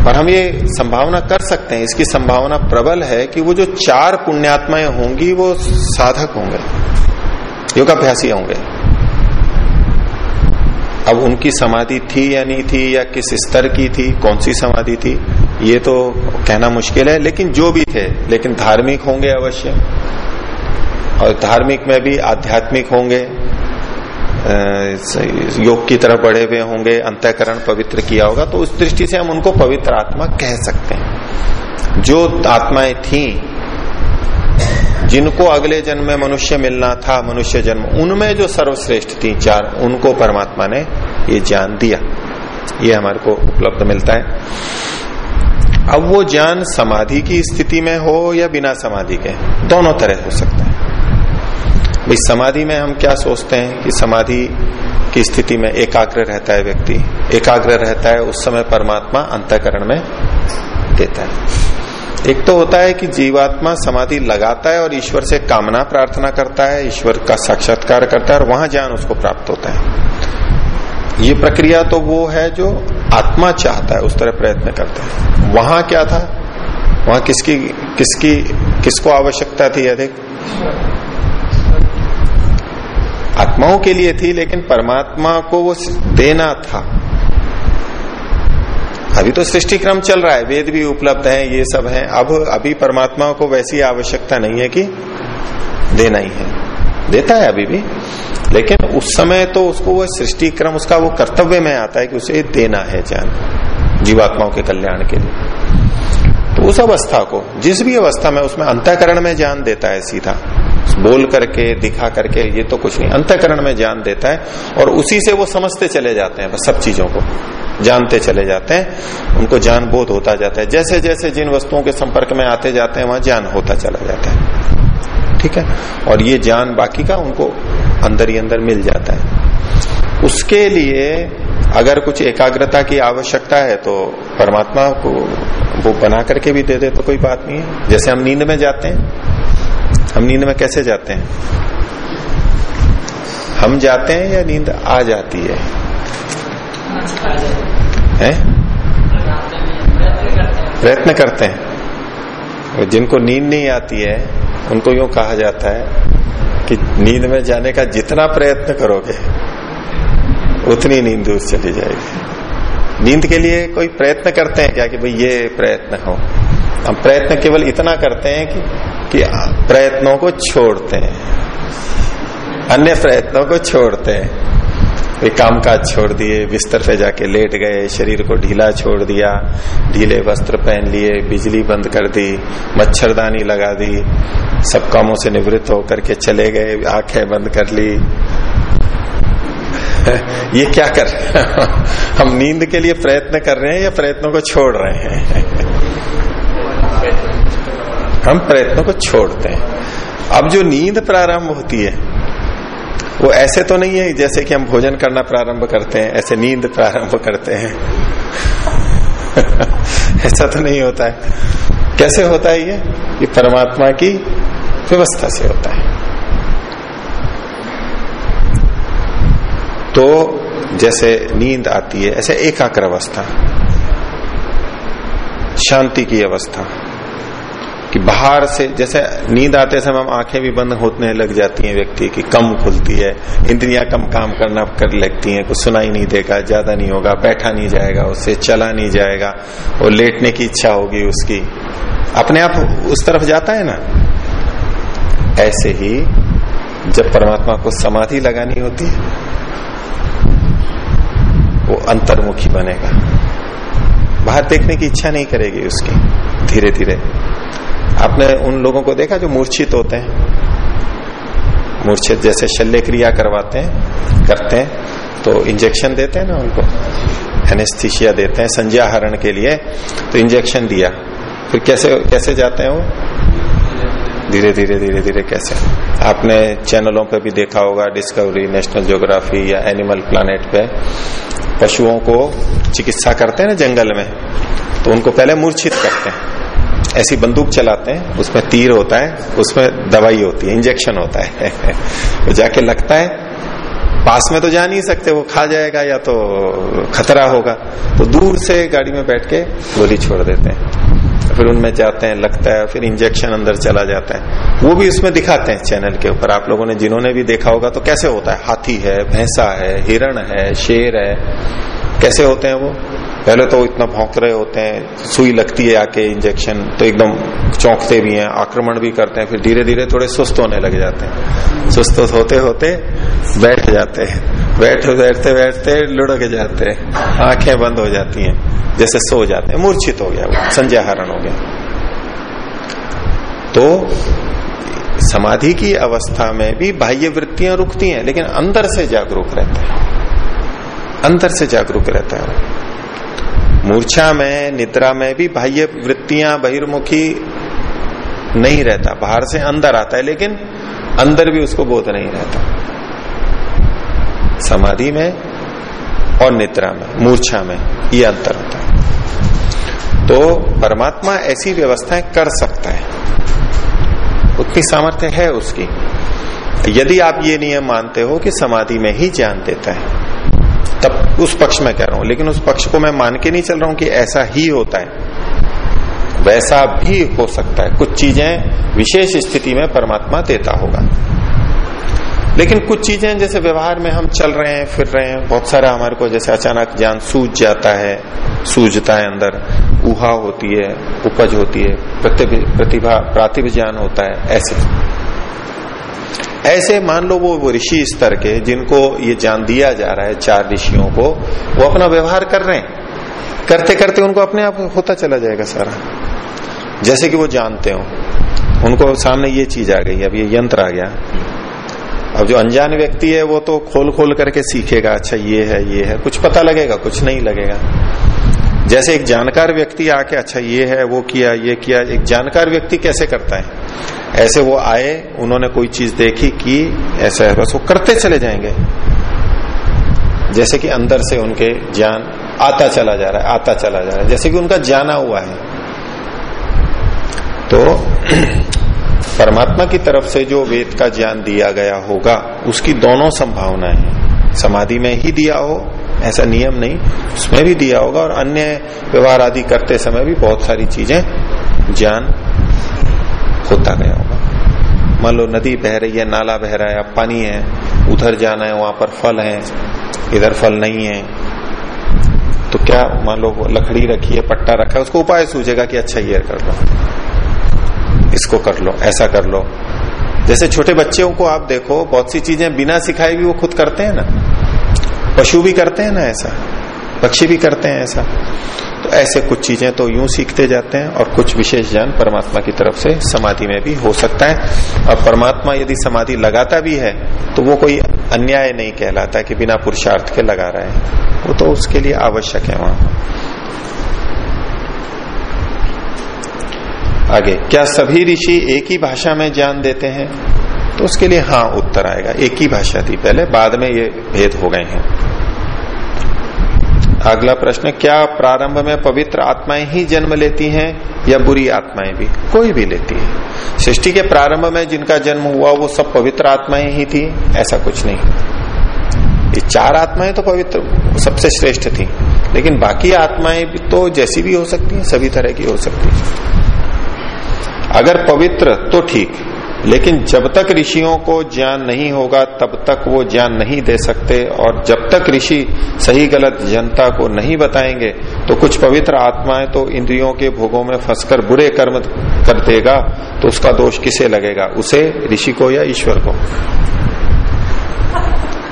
और हम ये संभावना कर सकते हैं, इसकी संभावना प्रबल है कि वो जो चार पुण्यात्माएँ होंगी, वो साधक होंगे, योगाभ्यासी होंगे। अब उनकी समाधि थी या नहीं थी, या किस स्तर की थी, कौन सी समाधि थी, ये तो कहना मुश्किल है, लेकिन जो भी थे, लेकिन धार्मिक होंगे अवश्य। और धार्मिक में भी आध्यात्मिक होंगे योग की तरह बढ़े हुए होंगे, अंतकरण पवित्र किया होगा तो उस दृष्टि से हम उनको पवित्र आत्मा कह सकते हैं। जो आत्माएँ थी, जिनको अगले जन्म में मनुष्य मिलना था, मनुष्य जन्म, उनमें जो सर्वश्रेष्ठ थी चार, उनको परमात्मा ने ये ज्ञान दिया। ये हमारे को उपलब्ध मिलता है। अब वो ज्ञान समाधि की स्थिति में हो या बिना समाधि के, दोनों तरह हो सकता है। भाई, समाधि में हम क्या सोचते हैं कि समाधि की स्थिति में एकाग्र रहता है व्यक्ति? एकाग्र रहता है उस समय परमात्मा अंतकरण में देता है। एक तो होता है कि जीवात्मा समाधि लगाता है और ईश्वर से कामना प्रार्थना करता है, ईश्वर का साक्षात्कार करता है और वहाँ ज्ञान उसको प्राप्त होता है। ये प्रक्रिया तो वो है जो आत्मा चाहता है, उस तरह प्रयत्न करता है। वहाँ क्या था? वहाँ किसकी किसकी, किसको आवश्यकता थी अधिक? आत्माओं के लिए थी, लेकिन परमात्मा को वो देना था। अभी तो सृष्टि क्रम चल रहा है, वेद भी उपलब्ध है, ये सब है। अब, अभी परमात्मा को वैसी आवश्यकता नहीं है कि देना ही है। देता है अभी भी, लेकिन उस समय तो उसको वो सृष्टि क्रम उसका वो कर्तव्य में आता है कि उसे देना है जान जीवात्माओं के कल्याण के लिए। तो उस अवस्था को, जिस भी अवस्था में उसमें अंतकरण में ज्ञान देता है सीधा बोल करके, दिखा करके, ये तो कुछ नहीं। अंतकरण में ज्ञान देता है और उसी से वो समझते चले जाते हैं सब चीज़ों को। जानते चले जाते हैं, उनको ज्ञान बोध होता जाता है। जैसे जैसे जिन वस्तुओं के संपर्क में आते जाते हैं, वहाँ ज्ञान होता चला जाता है। ठीक है? और ये ज्ञान बाकी का उनको अंदर ही अंदर मिल जाता है। उसके लिए अगर कुछ एकाग्रता की आवश्यकता है तो परमात्मा को वो बना करके भी दे दे तो कोई बात नहीं है। जैसे हम नींद में जाते हैं हम नींद में कैसे जाते हैं? हम जाते हैं या नींद आ जाती है? हैं? प्रयत्न करते हैं। जिनको नींद नहीं आती है, उनको यूँ कहा जाता है कि नींद में जाने का जितना प्रयत्न करोगे, उतनी नींद दूर चली जाएगी। नींद के लिए कोई प्रयत्न करते हैं क्या कि भाई ये प्रयत्न हो? हम प्रयत्न केवल इतना करते हैं कि, कि प्रयत्नों को छोड़ते हैं। अन्य प्रयत्नों को छोड़ते हैं। वे काम काज छोड़ दिए बिस्तर पे जाके लेट गए शरीर को ढीला छोड़ दिया ढीले वस्त्र पहन लिए बिजली बंद कर दी मच्छरदानी लगा दी सब कामों से निवृत्त होकर के चले गए आँखें बंद कर ली। (laughs) ये क्या कर (laughs) हम नींद के लिए प्रयत्न कर रहे हैं या प्रयत्नों को छोड़ रहे हैं? हम प्रयत्नों को छोड़ते हैं। अब जो नींद प्रारंभ होती है, वो ऐसे तो नहीं है जैसे कि हम भोजन करना प्रारंभ करते हैं, ऐसे नींद प्रारंभ करते हैं। (laughs) ऐसा तो नहीं होता है। कैसे होता है ये? ये परमात्मा की व्यवस्था से होता है। तो जैसे नींद आती है, ऐसे एकाग्र अवस्था, शांति की अवस्था। कि बाहर से, जैसे नींद आते समय हम आँखें भी बंद होने लग जाती हैं व्यक्ति की, कम खुलती है। इंद्रियाँ कम काम करना कर लगती हैं, कुछ सुनाई नहीं देगा, ज़्यादा नहीं होगा, बैठा नहीं जाएगा, उससे चला नहीं जाएगा, और लेटने की इच्छा होगी उसकी। अपने आप उस तरफ़ जाता है ना? ऐसे ही जब परमात्मा को समाधि लगानी होती है, वो अंतर्मुखी बनेगा। बाहर देखने की इच्छा नहीं करेगी उसकी धीरे धीरे आपने उन लोगों को देखा जो मूर्छित होते हैं? मूर्छित जैसे शल्य क्रिया करवाते हैं, करते हैं तो इंजेक्शन देते हैं ना उनको? एनेस्थीसिया देते हैं, संज्ञाहरण के लिए तो इंजेक्शन दिया। फिर कैसे कैसे जाते हैं वो? धीरे धीरे धीरे धीरे कैसे? आपने चैनलों पे भी देखा होगा डिस्कवरी नेशनल ज्योग्राफी या एनिमल प्लानिट पे, पशुओं को चिकित्सा करते हैं ना जंगल में तो उनको पहले मूर्छित करते हैं। ऐसी बंदूक चलाते हैं, उसमें तीर होता है, उसमें दवाई होती है, इंजेक्शन होता है। वो (laughs) जाके लगता है, पास में तो जा नहीं सकते, वो खा जाएगा या तो खतरा होगा। तो दूर से गाड़ी में बैठ के गोली छोड़ देते हैं। फिर उनमें जाते हैं, लगता है, फिर इंजेक्शन अंदर चला जाता है। वो भी उसमें दिखाते हैं चैनल के ऊपर। आप लोगों ने, जिन्होंने भी देखा होगा तो कैसे होता है? हाथी है, भैंसा है, हिरण है, शेर है। कैसे होते हैं वो? पहले तो इतना भौंक रहे होते हैं, सुई लगती है आके इंजेक्शन तो एकदम चौंकते भी हैं, आक्रमण भी करते हैं, फिर धीरे धीरे थोड़े सुस्त होने लग जाते हैं। सुस्त होते होते बैठ जाते हैं, बैठ, बैठते बैठते लुढ़क जाते हैं, आँखें बंद हो जाती हैं, जैसे सो जाते हैं, मूर्छित हो गया वो संज्ञाहरण हो गया। तो समाधि की अवस्था में भी बाह्य वृत्तियाँ रुकती हैं, लेकिन अंदर से जागरूक रहते हैं। अंदर से जागरूक रहता है मूर्छा में, निद्रा में भी बाह्य वृत्तियाँ बहिर्मुखी नहीं रहता। बाहर से अंदर आता है, लेकिन अंदर भी उसको बोध नहीं रहता। समाधि में और निद्रा में, मूर्छा में ये अंतर होता है। तो परमात्मा ऐसी व्यवस्थाएँ कर सकता है। उतनी सामर्थ्य है उसकी। यदि आप ये नियम मानते हो कि समाधि में ही ज्ञान देता है उस पक्ष में कह रहा हूँ, लेकिन उस पक्ष को मैं मान के नहीं चल रहा हूँ कि ऐसा ही होता है। वैसा भी हो सकता है। कुछ चीज़ें विशेष स्थिति में परमात्मा देता होगा। लेकिन कुछ चीज़ें जैसे व्यवहार में हम चल रहे हैं, फिर रहे हैं, बहुत सारा हमारे को जैसे अचानक ज्ञान सूझ जाता है, सूझता है अंदर। ऊहा होती है, उपज होती है, प्रतिभा प्रातिभ ज्ञान होता है, ऐसे। ऐसे मान लो वो ऋषि स्तर के, जिनको ये जान दिया जा रहा है चार ऋषियों को, वो अपना व्यवहार कर रहे हैं। करते करते उनको अपने आप होता चला जाएगा सारा। जैसे कि वो जानते हो। उनको सामने ये चीज़ आ गई, अब ये यंत्र आ गया। अब जो अनजान व्यक्ति है, वो तो खोल खोल करके सीखेगा अच्छा ये है ये है। कुछ पता लगेगा, कुछ नहीं लगेगा। जैसे एक जानकार व्यक्ति आके अच्छा ये है, वो किया, ये किया, एक जानकार व्यक्ति कैसे करता है? ऐसे वो आए, उन्होंने कोई चीज़ देखी की ऐसा है, बस वो करते चले जाएँगे। जैसे कि अंदर से उनके ज्ञान आता चला जा रहा है, आता चला जा रहा है, जैसे कि उनका जाना हुआ है। तो (clears throat) परमात्मा की तरफ़ से जो वेद का ज्ञान दिया गया होगा, उसकी दोनों संभावनाएँ समाधि में ही दिया हो ऐसा नियम नहीं। उसमें भी दिया होगा और अन्य व्यवहार आदि करते समय भी बहुत सारी चीज़ें ज्ञान होता गया होगा। मान लो नदी बह रही है, नाला बह रहा है, अब पानी है, उधर जाना है, वहाँ पर फल है, इधर फल नहीं है। तो क्या मान लो लकड़ी रखी है, पट्टा रखा है, उसको उपाय सूझेगा कि अच्छा ये कर लो, इसको कर लो, ऐसा कर लो। जैसे छोटे बच्चों को आप देखो, बहुत सी चीज़ें बिना सिखाए भी वो खुद करते हैं ना। पशु भी करते हैं ना ऐसा? पक्षी भी करते हैं ऐसा? तो ऐसे कुछ चीज़ें तो यूँ सीखते जाते हैं और कुछ विशेष ज्ञान परमात्मा की तरफ़ से समाधि में भी हो सकता है। और परमात्मा यदि समाधि लगाता भी है तो वो कोई अन्याय नहीं कहलाता कि बिना पुरुषार्थ के लगा रहा है। वो तो उसके लिए आवश्यक है वहाँ। आगे, क्या सभी ऋषि एक ही भाषा में ज्ञान देते हैं? तो उसके लिए हाँ उत्तर आएगा। एक ही भाषा थी पहले, बाद में ये भेद हो गए हैं। अगला प्रश्न, क्या प्रारंभ में पवित्र आत्माएँ ही जन्म लेती हैं या बुरी आत्माएँ भी? कोई भी लेती है। सृष्टि के प्रारंभ में जिनका जन्म हुआ, वो सब पवित्र आत्माएँ ही थी, ऐसा कुछ नहीं। ये चार आत्माएँ तो पवित्र सबसे श्रेष्ठ थी। लेकिन बाकी आत्माएँ भी तो जैसी भी हो सकती हैं, सभी तरह की हो सकती है। अगर पवित्र तो ठीक लेकिन जब तक ऋषियों को ज्ञान नहीं होगा, तब तक वो ज्ञान नहीं दे सकते। और जब तक ऋषि सही गलत जनता को नहीं बताएँगे तो कुछ पवित्र आत्माएँ तो इंद्रियों के भोगों में फंसकर बुरे कर्म कर देगा तो उसका दोष किसे लगेगा? उसे ऋषि को या ईश्वर को?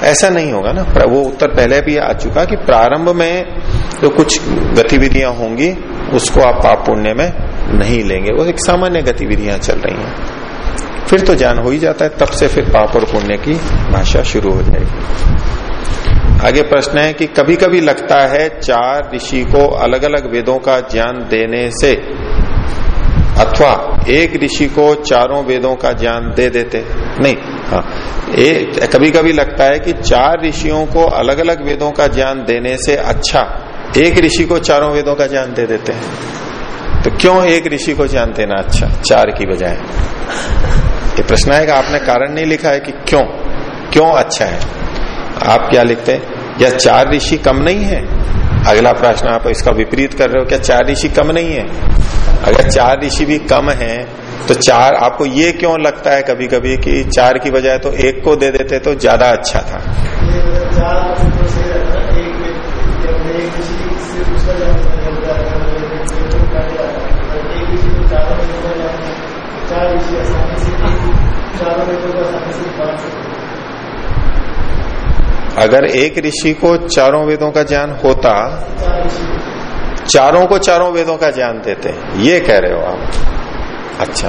ऐसा नहीं होगा ना। वो उत्तर पहले भी आ चुका कि प्रारंभ में जो तो कुछ गतिविधियाँ होंगी, उसको आप पाप पुण्य में नहीं लेंगे। वो एक सामान्य गतिविधियाँ चल रही हैं। फिर तो ज्ञान हो ही जाता है, तब से फिर पाप और पुण्य की भाषा शुरू हो जाएगी। आगे प्रश्न है कि कभी कभी लगता है चार ऋषि को अलग अलग वेदों का ज्ञान देने से अथवा एक ऋषि को चारों वेदों का ज्ञान दे देते। नहीं हाँ। कभी कभी लगता है कि चार ऋषियों को अलग अलग वेदों का ज्ञान देने से अच्छा एक ऋषि को चारों वेदों का ज्ञान दे देते हैं। तो क्यों एक ऋषि को ज्ञान देना अच्छा चार की बजाय? ये प्रश्न आएगा, आपने कारण नहीं लिखा है कि क्यों? क्यों अच्छा है? आप क्या लिखते हैं? या चार ऋषि कम नहीं है? अगला प्रश्न, आप इसका विपरीत कर रहे हो, क्या चार ऋषि कम नहीं है? अगर चार ऋषि भी कम है तो चार, आपको ये क्यों लगता है कभी कभी कि चार की बजाय तो एक को दे देते तो ज़्यादा अच्छा था? अगर एक ऋषि को चारों वेदों का ज्ञान होता, चारों को चारों वेदों का ज्ञान देते, ये कह रहे हो आप? अच्छा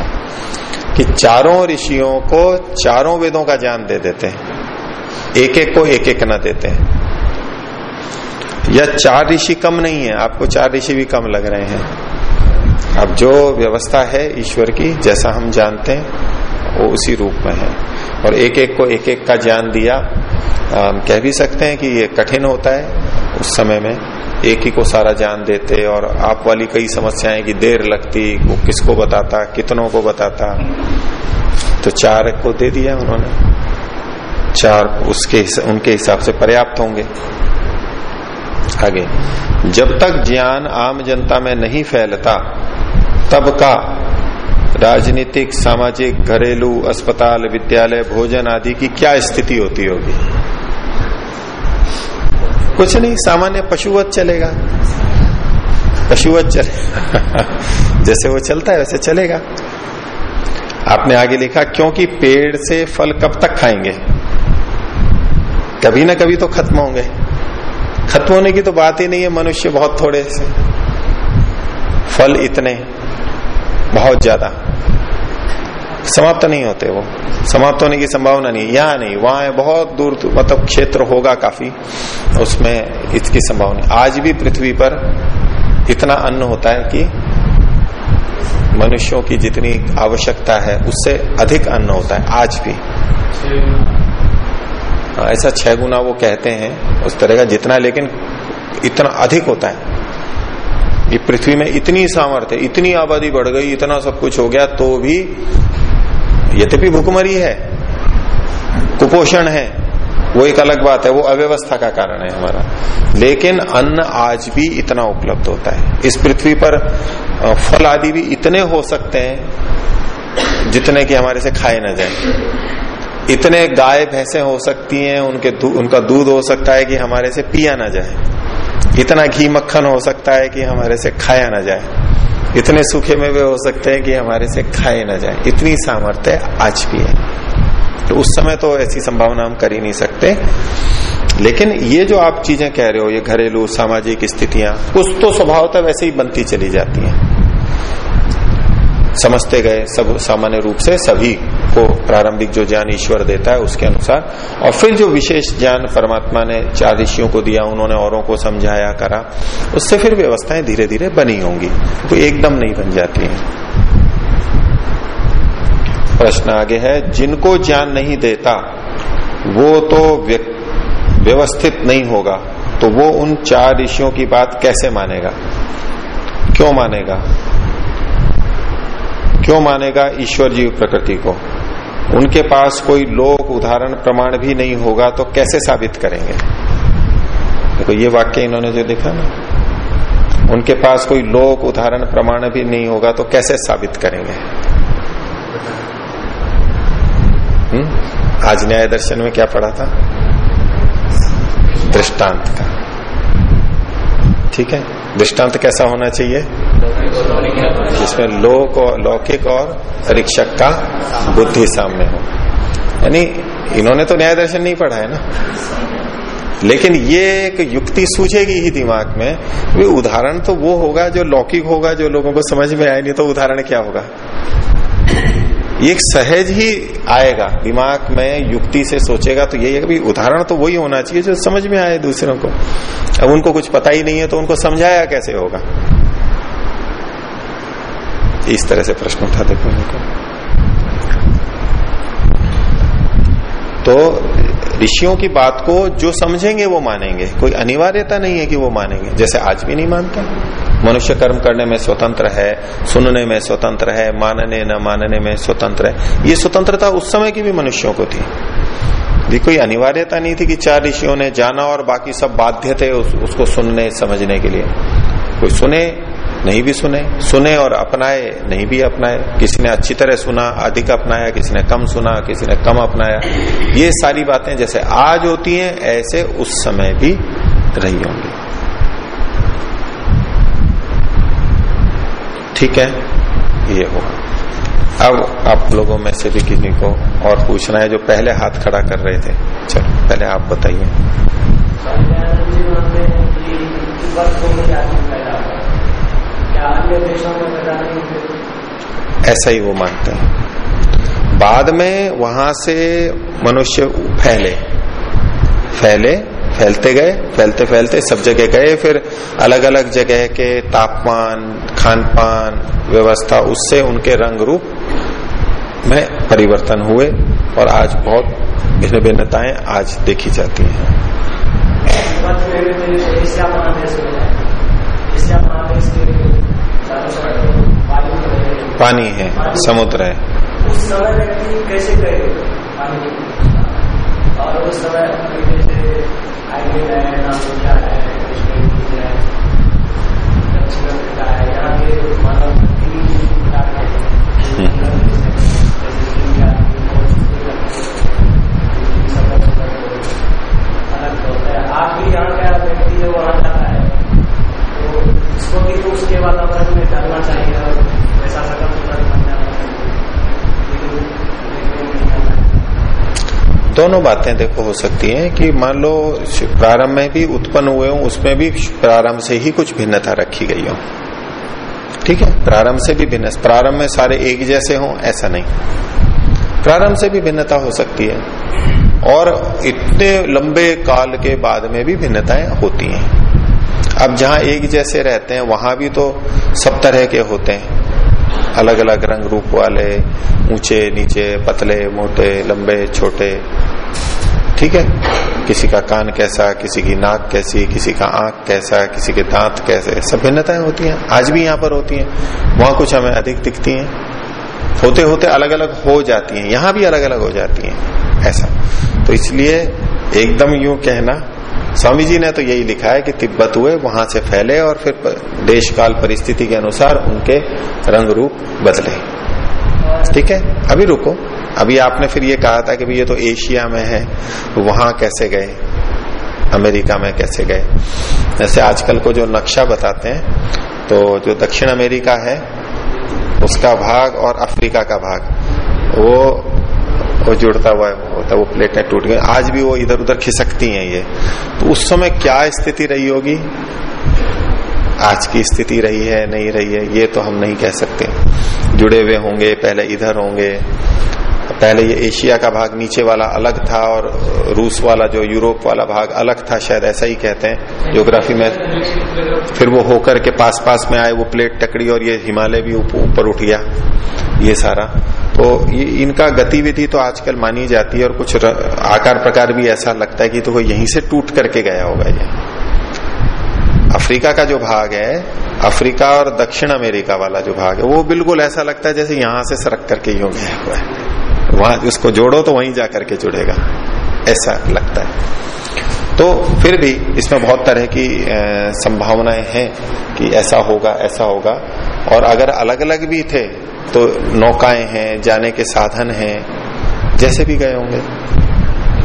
कि चारों ऋषियों को चारों वेदों का ज्ञान दे देते एक एक को एक एक ना देते। या चार ऋषि कम नहीं है, आपको चार ऋषि भी कम लग रहे हैं। अब जो व्यवस्था है ईश्वर की, जैसा हम जानते हैं वो उसी रूप में है। और एक एक को एक एक का ज्ञान दिया, हम कह भी सकते हैं कि ये कठिन होता है उस समय में। एक ही को सारा ज्ञान देते और आप वाली कई समस्याएँ कि देर लगती, वो किसको बताता, कितनों को बताता। तो चार को दे दिया उन्होंने। चार उसके उनके हिसाब से पर्याप्त होंगे। आगे, जब तक ज्ञान आम जनता में नहीं फैलता, तब का राजनीतिक, सामाजिक, घरेलू, अस्पताल, विद्यालय, भोजन आदि की क्या स्थिति होती होगी? कुछ नहीं, सामान्य पशुवत चलेगा। पशुवत चले (laughs) जैसे वो चलता है, वैसे चलेगा। आपने आगे लिखा, क्योंकि पेड़ से फल कब तक खाएँगे? कभी ना कभी तो खत्म होंगे। खत्म होने की तो बात ही नहीं है, मनुष्य बहुत थोड़े से। फल इतने, बहुत ज़्यादा। समाप्त नहीं होते वो। समाप्त होने की संभावना नहीं। यहाँ नहीं। वहाँ है बहुत दूर मतलब क्षेत्र होगा काफ़ी। उसमें इसकी संभावना आज भी पृथ्वी पर इतना अन्न होता है कि मनुष्यों की जितनी आवश्यकता है उससे अधिक अन्न होता है। आज भी। हाँ, ऐसा छह गुना वो कहते हैं उस तरह का जितना लेकिन इतना अधिक होता है। ये पृथ्वी में इतनी सामर्थ्य इतनी आबादी बढ़ गई इतना सब कुछ हो गया तो भी यद्यपि भूखमरी है कुपोषण है वो एक अलग बात है वो अव्यवस्था का कारण है हमारा। लेकिन अन्न आज भी इतना उपलब्ध होता है। इस पृथ्वी पर फल आदि भी इतने हो सकते हैं जितने कि हमारे से खाए न जाए। इतने गाय भैंसे हो सकती हैं उनके दू, उनका दूध हो सकता है कि हमारे से पिया ना जाए। इतना घी मक्खन हो सकता है कि हमारे से खाया ना जाए। इतने सूखे में वे हो सकते हैं कि हमारे से खाए ना जाए। इतनी सामर्थ्य आज भी है। तो उस समय तो ऐसी संभावना हम कर ही नहीं सकते। लेकिन ये जो आप चीज़ें कह रहे हो, ये घरेलू, सामाजिक स्थितियाँ कुछ तो स्वभावतः वैसे ही बनती चली जाती हैं। समझते गए, सब सामान्य रूप से सभी को प्रारंभिक जो ज्ञान ईश्वर देता है उसके अनुसार। और फिर जो विशेष ज्ञान परमात्मा ने चार ऋषियों को दिया, उन्होंने औरों को समझाया, करा, उससे फिर व्यवस्थाएँ धीरे धीरे बनी होंगी। तो एकदम नहीं बन जाती है। प्रश्न आगे है, जिनको ज्ञान नहीं देता, वो तो व्यवस्थित नहीं होगा तो वो उन चार ऋषियों की बात कैसे मानेगा? क्यों मानेगा? क्यों मानेगा ईश्वर जीव प्रकृति को? उनके पास कोई लोक उदाहरण प्रमाण भी नहीं होगा तो कैसे साबित करेंगे? देखो, ये वाक्य इन्होंने जो देखा ना, उनके पास कोई लोक उदाहरण प्रमाण भी नहीं होगा तो कैसे साबित करेंगे? हुँ? आज न्याय दर्शन में क्या पढ़ा था? दृष्टांत का। ठीक है? दृष्टांत कैसा होना चाहिए? जिसमें लोक और लौकिक और परीक्षक का बुद्धि सामने हो। यानी इन्होंने तो न्याय दर्शन नहीं पढ़ा है ना? लेकिन ये एक युक्ति सूझेगी ही दिमाग में उदाहरण तो वो होगा जो लौकिक होगा, जो लोगों को समझ में आए, नहीं तो उदाहरण क्या होगा? ये सहज ही आएगा, दिमाग में युक्ति से सोचेगा तो यही है कि उदाहरण तो वही होना चाहिए जो समझ में आए दूसरों को। अब उनको कुछ पता ही नहीं है तो उनको समझाया कैसे होगा? इस तरह से प्रश्न उठा देखो उनको तो ऋषियों की बात को जो समझेंगे वो मानेंगे। कोई अनिवार्यता नहीं है कि वो मानेंगे। जैसे आज भी नहीं मानते। मनुष्य कर्म करने में स्वतंत्र है सुनने में स्वतंत्र है मानने न मानने में स्वतंत्र है। ये स्वतंत्रता उस समय की भी मनुष्यों को थी। भी कोई अनिवार्यता नहीं थी कि चार ऋषियों ने जाना और बाकी सब बाध्य थे उस, उसको सुनने समझने के लिए। कोई सुने नहीं भी सुने सुने और अपनाए, नहीं भी अपनाए। किसी ने अच्छी तरह सुना, अधिक अपनाया, किसी ने कम सुना, किसी ने कम अपनाया। ये सारी बातें जैसे आज होती हैं, ऐसे उस समय भी रही होंगी। ठीक है? ये होगा अब आप लोगों में से भी किसी को और पूछना है जो पहले हाथ खड़ा कर रहे थे। चलो, पहले आप बताइए। ऐसा ही वो मानते हैं। बाद में वहाँ से मनुष्य फैले। फैले फैलते गए फैलते फैलते सब जगह गए फिर अलग अलग जगह के तापमान खान पान व्यवस्था उससे उनके रंग रूप में परिवर्तन हुए और आज बहुत भिन्न भिन्नताएँ आज देखी जाती हैं। पानी है, समुद्र है।
उस समय व्यक्ति कैसे और उस समय जैसे हाईवे है नाम क्या है दक्षिण अफ्रीका है करना चाहिए मानव अलग होता है आप भी यहाँ का व्यक्ति जो वहाँ जाता है तो इसको भी तो उसके वातावरण में डालना चाहिए और वैसा सकल
दोनों बातें देखो हो सकती हैं कि मान लो प्रारंभ में भी उत्पन्न हुए हो, उसमें भी प्रारंभ से ही कुछ भिन्नता रखी गई हो। ठीक है? प्रारंभ से भी भिन्न प्रारंभ में सारे एक जैसे हों, ऐसा नहीं। प्रारंभ से भी भिन्नता हो सकती है। और इतने लंबे काल के बाद में भी भिन्नताएँ होती हैं। अब जहाँ एक जैसे रहते हैं, वहाँ भी तो सब तरह के होते हैं। अलग अलग रंग रूप वाले, ऊँचे, नीचे, पतले, मोटे, लंबे, छोटे। ठीक है? किसी का कान कैसा, किसी की नाक कैसी, किसी का आँख कैसा, किसी के दांत कैसे? सब भिन्नताएँ होती हैं। आज भी यहाँ पर होती हैं। वहाँ कुछ हमें अधिक दिखती हैं। होते होते अलग अलग हो जाती हैं। यहाँ भी अलग अलग हो जाती हैं। ऐसा। तो इसलिए एकदम यूँ कहना स्वामी जी ने तो यही लिखा है कि तिब्बत हुए, वहाँ से फैले और फिर देश काल परिस्थिति के अनुसार उनके रंग रूप बदले। ठीक है? अभी रुको। अभी आपने फिर ये कहा था कि ये तो एशिया में है तो वहाँ कैसे गए? अमेरिका में कैसे गए? जैसे आजकल को जो नक्शा बताते हैं तो जो दक्षिण अमेरिका है, उसका भाग और अफ्रीका का भाग, वो वो जुड़ता हुआ होता वो प्लेटें टूट गई। आज भी वो इधर उधर खिसकती हैं ये। तो उस समय क्या स्थिति रही होगी? आज की स्थिति रही है, नहीं रही है, ये तो हम नहीं कह सकते। जुड़े हुए होंगे, पहले इधर होंगे। पहले ये एशिया का भाग नीचे वाला अलग था और रूस वाला जो यूरोप वाला भाग अलग था, शायद ऐसा ही कहते हैं। ज्योग्राफी में फिर वो होकर के पास पास में आए, वो प्लेट टकड़ी और ये हिमालय भी ऊपर उठ गया। ये सारा। तो इनका गतिविधि तो आजकल मानी जाती है और कुछ आकार प्रकार भी ऐसा लगता है कि तो वो यहीं से टूट करके गया होगा ये। अफ्रीका का जो भाग है, अफ्रीका और दक्षिण अमेरिका वाला जो भाग है, वो बिल्कुल ऐसा लगता है जैसे यहाँ से सरक करके यूँ गया हुआ है। वहाँ उसको जोड़ो तो वहीं जाकर के जुड़ेगा। ऐसा लगता है। तो फिर भी इसमें बहुत तरह की संभावनाएँ हैं कि ऐसा होगा ऐसा होगा। और अगर अलग अलग भी थे तो नौकाएँ हैं, जाने के साधन हैं, जैसे भी गए होंगे।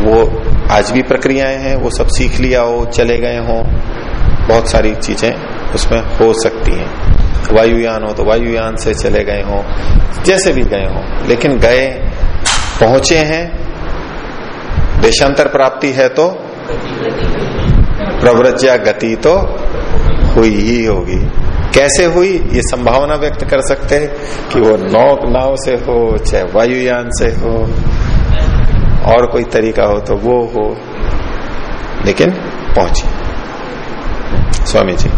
वो आज भी प्रक्रियाएँ हैं, वो सब सीख लिया हो, चले गए हो, बहुत सारी चीज़ें उसमें हो सकती हैं। वायुयान हो तो वायुयान से चले गए हो, जैसे भी गए हो, लेकिन गए, पहुँचे हैं, देशांतर प्राप्ति है तो प्रव्रज्या गति तो हुई ही होगी। कैसे हुई? ये संभावना व्यक्त कर सकते हैं कि वो नौ नाव से हो, चाहे वायुयान से हो, और कोई तरीका हो तो वो हो। लेकिन पहुँची। स्वामी जी।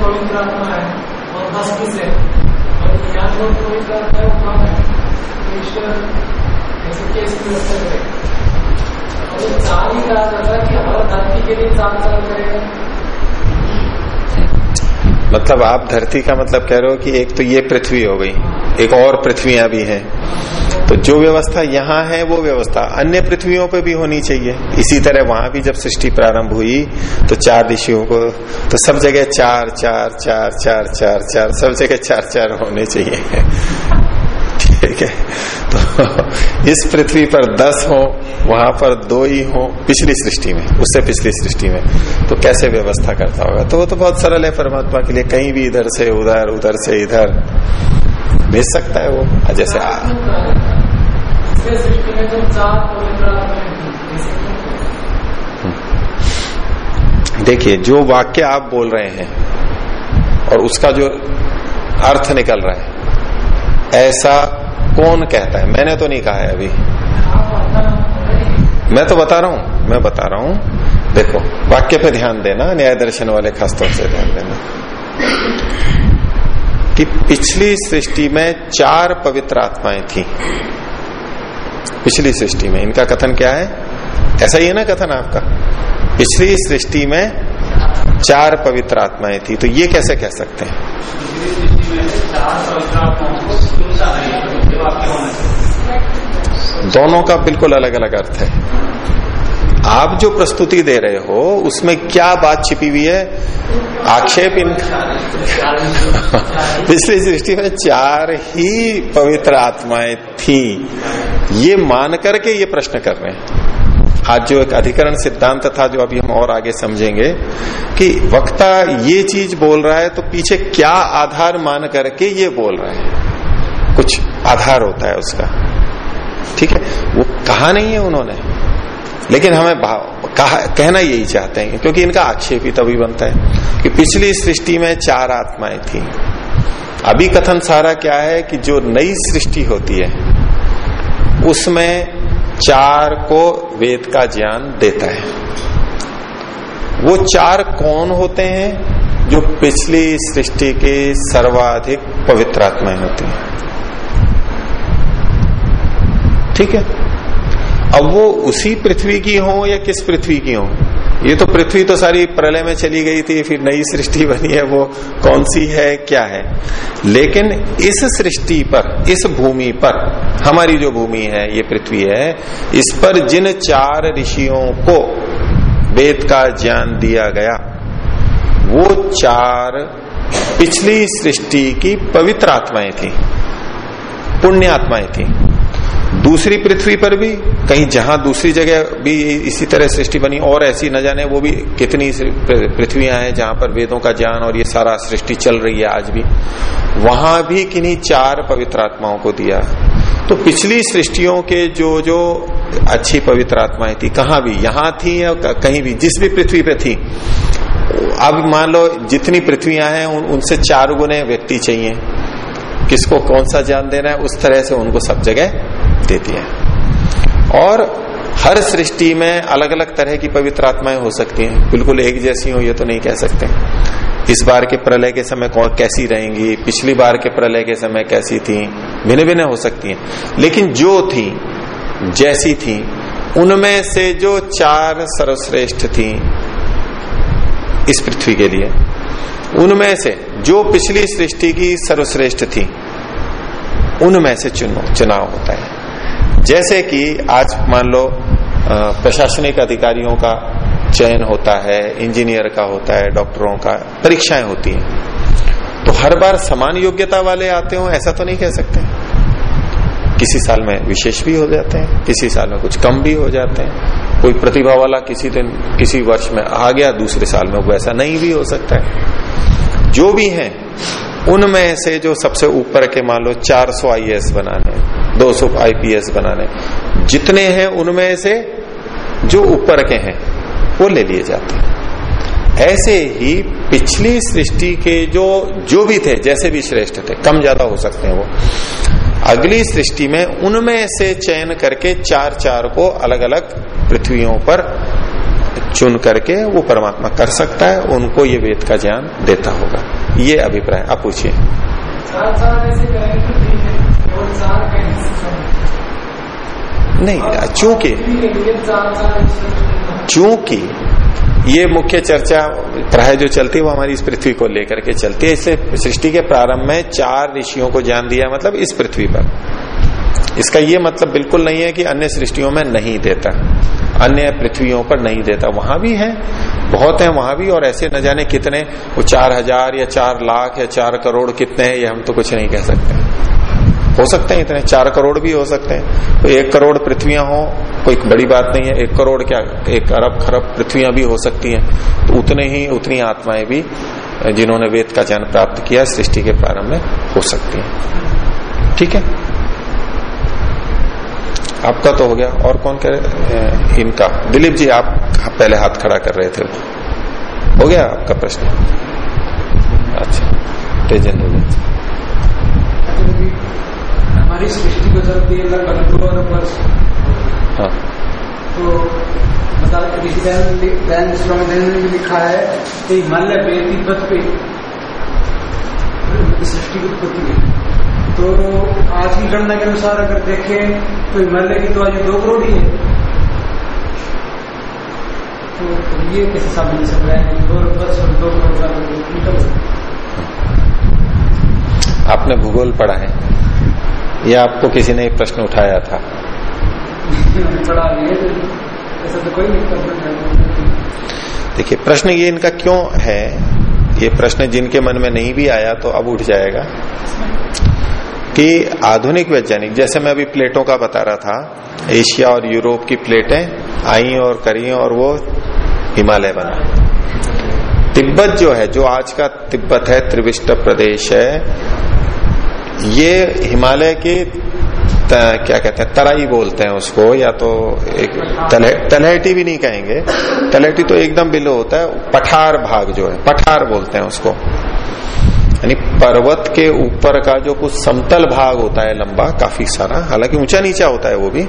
पवित्र आत्मा है, और वस्तु से और यहाँ जो पवित्र आत्मा है वो कम है ईश्वर ऐसे केस में रखा करेगा और चाल ही कहा जाता है कि हमारा धरती के लिए चाल चाल करेगा
मतलब आप धरती का मतलब कह रहे हो कि एक तो ये पृथ्वी हो गई, एक और पृथ्वियाँ भी हैं। तो जो व्यवस्था यहाँ है वो व्यवस्था अन्य पृथ्वियों पे भी होनी चाहिए। इसी तरह वहाँ भी जब सृष्टि प्रारंभ हुई तो चार ऋषियों को तो सब जगह चार चार चार चार चार चार सब जगह चार चार होने चाहिए। ठीक है? तो इस पृथ्वी पर दस हो वहाँ पर दो ही हो पिछली सृष्टि में उससे पिछली सृष्टि में। तो कैसे व्यवस्था करता होगा? तो वो तो बहुत सरल है परमात्मा के लिए कहीं भी इधर से उधर उधर से इधर। भेज सकता है वो जैसे आ, देखिए जो वाक्य आप बोल रहे हैं और उसका जो अर्थ निकल रहा है ऐसा कौन कहता है? मैंने तो नहीं कहा है अभी। मैं तो बता रहा हूँ मैं बता रहा हूँ। देखो वाक्य पे ध्यान देना न्याय दर्शन वाले खासतौर से ध्यान देना। कि पिछली सृष्टि में चार पवित्र आत्माएँ थी। पिछली सृष्टि में। इनका कथन क्या है? ऐसा ही है ना कथन आपका? पिछली सृष्टि में चार पवित्र आत्माएँ थी। तो ये कैसे कह सकते हैं? दोनों का बिल्कुल अलग अलग अर्थ है। आप जो प्रस्तुति दे रहे हो, उसमें क्या बात छिपी हुई है? आक्षेप इन (laughs) पिछली सृष्टि में चार ही पवित्र आत्माएँ थी। ये मान करके ये प्रश्न कर रहे हैं। आज जो एक अधिकरण सिद्धांत था, जो अभी हम और आगे समझेंगे, कि वक्ता ये चीज़ बोल रहा है तो पीछे क्या आधार मान करके ये बोल रहा है? कुछ आधार होता है उसका। ठीक है? वो कहा नहीं है उन्होंने। लेकिन हमें कहा, कहना यही चाहते हैं क्योंकि इनका आक्षेप ही तभी बनता है कि पिछली सृष्टि में चार आत्माएँ थी। अभी कथन सारा क्या है कि जो नई सृष्टि होती है उसमें चार को वेद का ज्ञान देता है। वो चार कौन होते हैं जो पिछली सृष्टि के सर्वाधिक पवित्र आत्माएँ होती हैं? ठीक है? अब वो उसी पृथ्वी की हो या किस पृथ्वी की हो? ये तो पृथ्वी तो सारी प्रलय में चली गई थी, फिर नई सृष्टि बनी है, वो कौन सी है, क्या है? लेकिन इस सृष्टि पर, इस भूमि पर, हमारी जो भूमि है, ये पृथ्वी है, इस पर जिन चार ऋषियों को वेद का ज्ञान दिया गया, वो चार पिछली सृष्टि की पवित्र आत्माएँ थी पुण्य आत्माएँ थी। दूसरी पृथ्वी पर भी कहीं जहाँ दूसरी जगह भी इसी तरह सृष्टि बनी और ऐसी न जाने वो भी कितनी पृथ्वियाँ हैं जहाँ पर वेदों का ज्ञान और ये सारा सृष्टि चल रही है आज भी। वहाँ भी किन्हीं चार पवित्र आत्माओं को दिया। तो पिछली सृष्टियों के जो जो अच्छी पवित्र आत्माएँ थी कहाँ भी यहाँ थी या कहीं भी जिस भी पृथ्वी पे थी अब मान लो जितनी पृथ्वियाँ हैं उन, उनसे चार गुने व्यक्ति चाहिए। किसको कौन सा ज्ञान देना है उस तरह से उनको सब जगह देती है। और हर सृष्टि में अलग अलग तरह की पवित्र आत्माएँ हो सकती हैं। बिल्कुल एक जैसी हो, ये तो नहीं कह सकते। इस बार के प्रलय के समय कौन कैसी रहेंगी? पिछली बार के प्रलय के समय कैसी थी? भिन्न भिन्न हो सकती हैं। लेकिन जो थी, जैसी थी, उनमें से जो चार सर्वश्रेष्ठ थी, इस पृथ्वी के लिए, उनमें से जो पिछली सृष्टि की सर्वश्रेष्ठ थी, उनमें से चुनो, चुनाव होता है। जैसे कि आज मान लो प्रशासनिक अधिकारियों का चयन होता है, इंजीनियर का होता है, डॉक्टरों का परीक्षाएँ होती हैं। तो हर बार समान योग्यता वाले आते हो, ऐसा तो नहीं कह सकते। किसी साल में विशेष भी हो जाते हैं, किसी साल में कुछ कम भी हो जाते हैं। कोई प्रतिभा वाला किसी दिन, किसी वर्ष में आ गया, दूसरे साल में वो ऐसा नहीं भी हो सकता है। जो भी है, उनमें से जो सबसे ऊपर के मान लो 400 आईएएस बनाने 200 आईपीएस बनाने। जितने हैं उनमें से जो ऊपर के हैं, वो ले लिए जाते हैं। ऐसे ही पिछली सृष्टि के जो जो भी थे, जैसे भी श्रेष्ठ थे, कम ज़्यादा हो सकते हैं वो। अगली सृष्टि में उनमें से चयन करके चार चार को अलग अलग पृथ्वियों पर चुन करके वो परमात्मा कर सकता है, उनको ये वेद का ज्ञान देता होगा। ये अभिप्राय। आप पूछिए। नहीं, चूँकि चूँकि ये मुख्य चर्चा प्राय जो चलती है, वो हमारी इस पृथ्वी को लेकर के चलती है। इससे सृष्टि के प्रारंभ में चार ऋषियों को ज्ञान दिया मतलब इस पृथ्वी पर। इसका ये मतलब बिल्कुल नहीं है कि अन्य सृष्टियों में नहीं देता, अन्य पृथ्वियों पर नहीं देता। वहाँ भी है, बहुत है वहाँ भी, और ऐसे न जाने कितने, वो चार हज़ार या चार लाख या चार करोड़ कितने हैं, ये हम तो कुछ नहीं कह सकते। हो सकते हैं इतने, चार करोड़ भी हो सकते हैं। तो एक करोड़ पृथ्वियाँ हो, कोई बड़ी बात नहीं है, एक करोड़ क्या, एक अरब, खरब पृथ्वियाँ भी हो सकती हैं। तो उतने ही, उतनी आत्माएँ भी, जिन्होंने वेद का ज्ञान प्राप्त किया, सृष्टि के प्रारंभ में हो सकती हैं। ठीक है? आपका तो हो गया। और कौन कह रहे इनका? दिलीप जी, आप पहले हाथ खड़ा कर रहे थे। हो गया आपका प्रश्न? अच्छा तेजेंद्र जी
हमारी सृष्टि को चलती है। लगभग दो अरब वर्ष तो बता किसी में भी लिखा है कि हिमालय पे तिब्बत पे सृष्टि की उत्पत्ति है तो आज की गणना के अनुसार अगर देखें तो हिमालय की तो आज दो करोड़ ही है। तो ये कैसे रहा है दो वर्ष और दो करोड़।
आपने भूगोल पढ़ा है। या आपको किसी ने प्रश्न उठाया था। देखिए, प्रश्न ये इनका क्यों है? ये प्रश्न जिनके मन में नहीं भी आया तो अब उठ जाएगा। कि आधुनिक वैज्ञानिक, जैसे मैं अभी प्लेटों का बता रहा था, एशिया और यूरोप की प्लेटें आई और करी और वो हिमालय बना। तिब्बत जो है, जो आज का तिब्बत है, त्रिविष्ट प्रदेश है ये हिमालय की क्या कहते हैं, तराई बोलते हैं उसको, या तो एक तलहटी भी नहीं कहेंगे। तलहटी तो एकदम बिलो होता है, पठार भाग जो है, पठार बोलते हैं उसको। यानी पर्वत के ऊपर का जो कुछ समतल भाग होता है लंबा, काफ़ी सारा, हालाँकि ऊँचा नीचा होता है वो भी,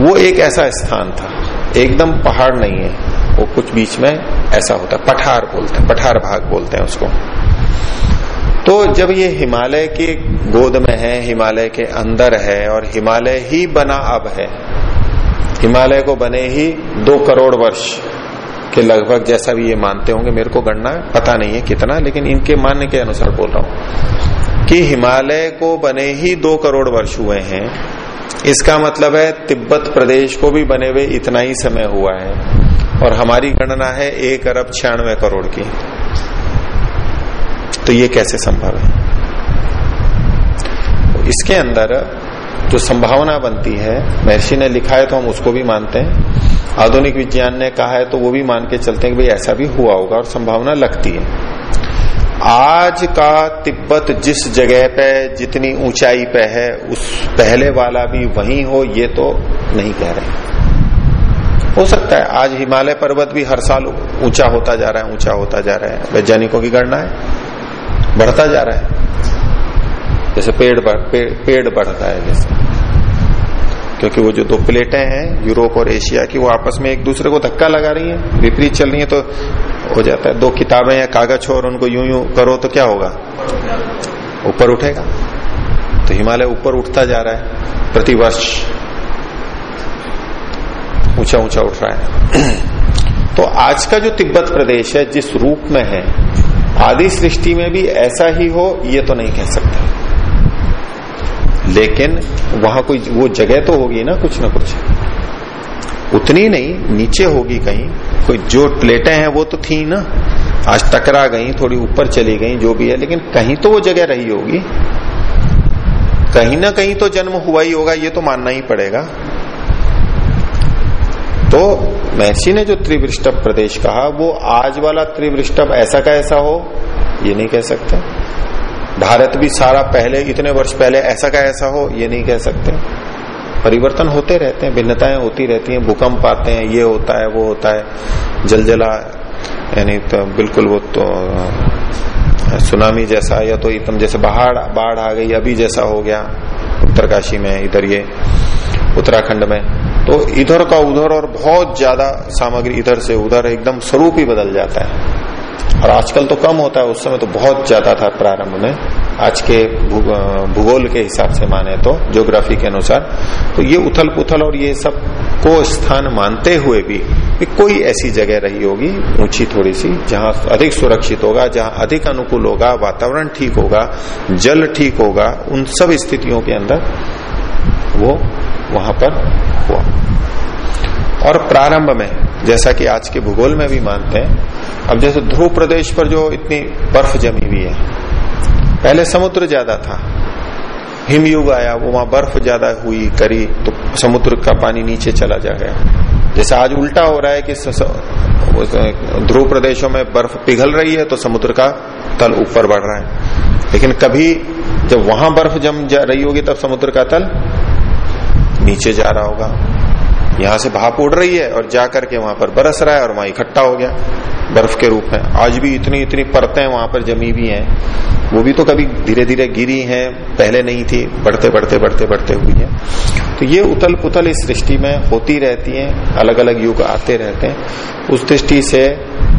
वो एक ऐसा स्थान था। एकदम पहाड़ नहीं है, वो कुछ बीच में ऐसा होता है, पठार बोलते हैं, पठार भाग बोलते हैं उसको। तो जब ये हिमालय के गोद में है, हिमालय के अंदर है और हिमालय ही बना अब है, हिमालय को बने ही दो करोड़ वर्ष के लगभग जैसा भी ये मानते होंगे, मेरे को गणना पता नहीं है कितना, लेकिन इनके मानने के अनुसार बोल रहा हूँ कि हिमालय को बने ही दो करोड़ वर्ष हुए हैं। इसका मतलब है तिब्बत प्रदेश को भी बने हुए इतना ही समय हुआ है और हमारी गणना है एक अरब छियानवे करोड़ की। तो ये कैसे संभव है? तो इसके अंदर जो संभावना बनती है, महर्षि ने लिखा है तो हम उसको भी मानते हैं। आधुनिक विज्ञान ने कहा है तो वो भी मान के चलते हैं कि भाई ऐसा भी हुआ होगा और संभावना लगती है। आज का तिब्बत जिस जगह पे जितनी ऊंचाई पे है, उस पहले वाला भी वही हो, ये तो नहीं कह रहे। हो सकता है, आज हिमालय पर्वत भी हर साल ऊँचा होता जा रहा है, ऊँचा होता जा रहा है। वैज्ञानिकों की गणना है। बढ़ता जा रहा है। जैसे पेड़ बढ़ पेड़, पेड़ बढ़ता है जैसे। क्योंकि वो जो दो प्लेटें हैं यूरोप और एशिया की वो आपस में एक दूसरे को धक्का लगा रही है विपरीत चल रही है तो हो जाता है। दो किताबें या कागज़ हो और उनको यूँ यूँ करो तो क्या होगा? ऊपर उठेगा। तो हिमालय ऊपर उठता जा रहा है प्रतिवर्ष ऊँचा ऊँचा उठ रहा है। (clears throat) तो आज का जो तिब्बत प्रदेश है जिस रूप में है आदि सृष्टि में भी ऐसा ही हो, ये तो नहीं कह सकते। लेकिन वहाँ कोई वो जगह तो होगी ना कुछ ना कुछ। उतनी नहीं, नीचे होगी कहीं। कोई जो प्लेटें हैं वो तो थी ना। आज टकरा गई, थोड़ी ऊपर चली गई, जो भी है, लेकिन कहीं तो वो जगह रही होगी। कहीं ना कहीं तो जन्म हुआ ही होगा, ये तो मानना ही पड़ेगा। तो महर्षि ने जो त्रिवृष्टभ प्रदेश कहा, वो आज वाला त्रिवृष्टभ ऐसा का ऐसा हो, ये नहीं कह सकते। भारत भी सारा पहले, इतने वर्ष पहले ऐसा का ऐसा हो, ये नहीं कह सकते। परिवर्तन होते रहते हैं, भिन्नताएँ होती रहती हैं, भूकंप आते हैं, ये होता है, वो होता है, जलजला, यानी तो बिल्कुल वो तो सुनामी जैसा, या तो एकदम जैसे बाढ़ बाढ़ आ गई, अभी जैसा हो गया, उत्तरकाशी में, इधर ये, उत्तराखंड में। तो इधर का उधर और बहुत ज़्यादा सामग्री इधर से उधर एकदम स्वरूप ही बदल जाता है। और आजकल तो कम होता है, उस समय तो बहुत ज़्यादा था प्रारंभ में। आज के भूगोल के हिसाब से माने तो ज्योग्राफी के अनुसार। तो ये उथल पुथल और ये सबको स्थान मानते हुए भी कोई ऐसी जगह रही होगी, ऊँची थोड़ी सी, जहाँ अधिक सुरक्षित होगा, जहाँ अधिक अनुकूल होगा, वातावरण ठीक होगा, जल ठीक होगा, उन सब स्थितियों के अंदर वो वहाँ पर हुआ। और प्रारंभ में, जैसा कि आज के भूगोल में भी मानते हैं, अब जैसे ध्रुव प्रदेश पर जो इतनी बर्फ़ जमी हुई है, पहले समुद्र ज़्यादा था, हिमयुग आया, वो वहाँ बर्फ़ ज़्यादा हुई, करी तो समुद्र का पानी नीचे चला जा गया। जैसे आज उल्टा हो रहा है कि ध्रुव प्रदेशों में बर्फ़ पिघल रही है तो समुद्र का तल ऊपर बढ़ रहा है। लेकिन कभी जब वहाँ बर्फ़ जम जा रही होगी, तब समुद्र का तल नीचे जा रहा होगा। यहाँ से भाप उड़ रही है और जाकर के वहाँ पर बरस रहा है और वहाँ इकट्ठा हो गया बर्फ़ के रूप में। आज भी इतनी इतनी परतें वहाँ पर जमी भी हैं। वो भी तो कभी धीरे धीरे गिरी हैं, पहले नहीं थी, बढ़ते बढ़ते बढ़ते बढ़ते हुई है। तो ये उतल पुतल इस सृष्टि में होती रहती है अलग अलग युग आते रहते हैं। उस दृष्टि से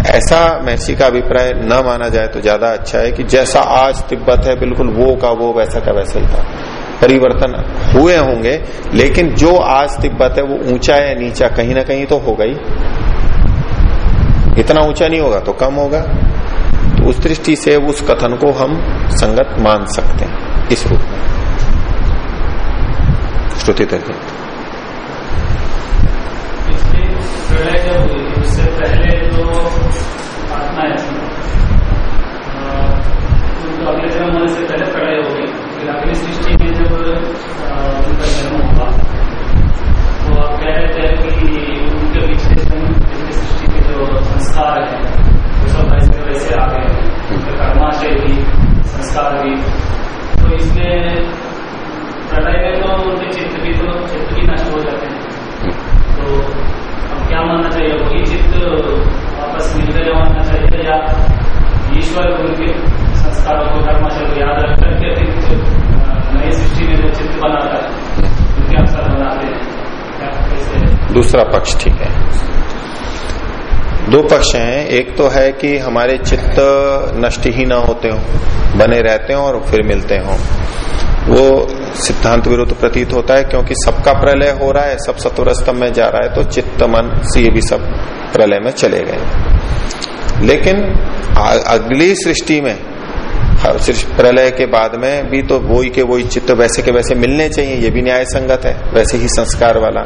ऐसा महर्षि का अभिप्राय न माना जाए तो ज़्यादा अच्छा है कि जैसा आज तिब्बत है, बिल्कुल वो का वो वैसा का वैसा ही था। परिवर्तन हुए होंगे, लेकिन जो आज तिब्बत है वो ऊँचा या नीचा कहीं ना कहीं तो होगा ही। इतना ऊँचा नहीं होगा तो कम होगा। तो उस दृष्टि से उस कथन को हम संगत मान सकते हैं इस रूप में। श्रुति तक
संस्कार है। वो सब वैसे वैसे आ गए उनके कर्माशय भी संस्कार भी। तो इसमें प्रलय में तो उनके चित्त भी तो चित्त भी नष्ट हो जाते हैं। तो अब क्या मानना चाहिए? वही चित्त वापस मिलते मानना चाहिए या ईश्वर उनके संस्कारों को कर्माशय को याद रख करके फिर नई सृष्टि में जो चित्र बनाता है उनके अवसर बनाते हैं।
दूसरा पक्ष ठीक है। दो पक्ष हैं। एक तो है कि हमारे चित्त नष्ट ही ना होते हो, बने रहते हो और फिर मिलते हो। वो सिद्धांत विरुद्ध प्रतीत होता है क्योंकि सबका प्रलय हो रहा है, सब सत्वर स्तंभ में जा रहा है तो चित्त, मन ये भी सब प्रलय में चले गए। लेकिन अगली सृष्टि में सिर्फ़ प्रलय के बाद में भी तो वही के वही चित्त वैसे के वैसे मिलने चाहिए, ये भी न्याय संगत है, वैसे ही संस्कार वाला।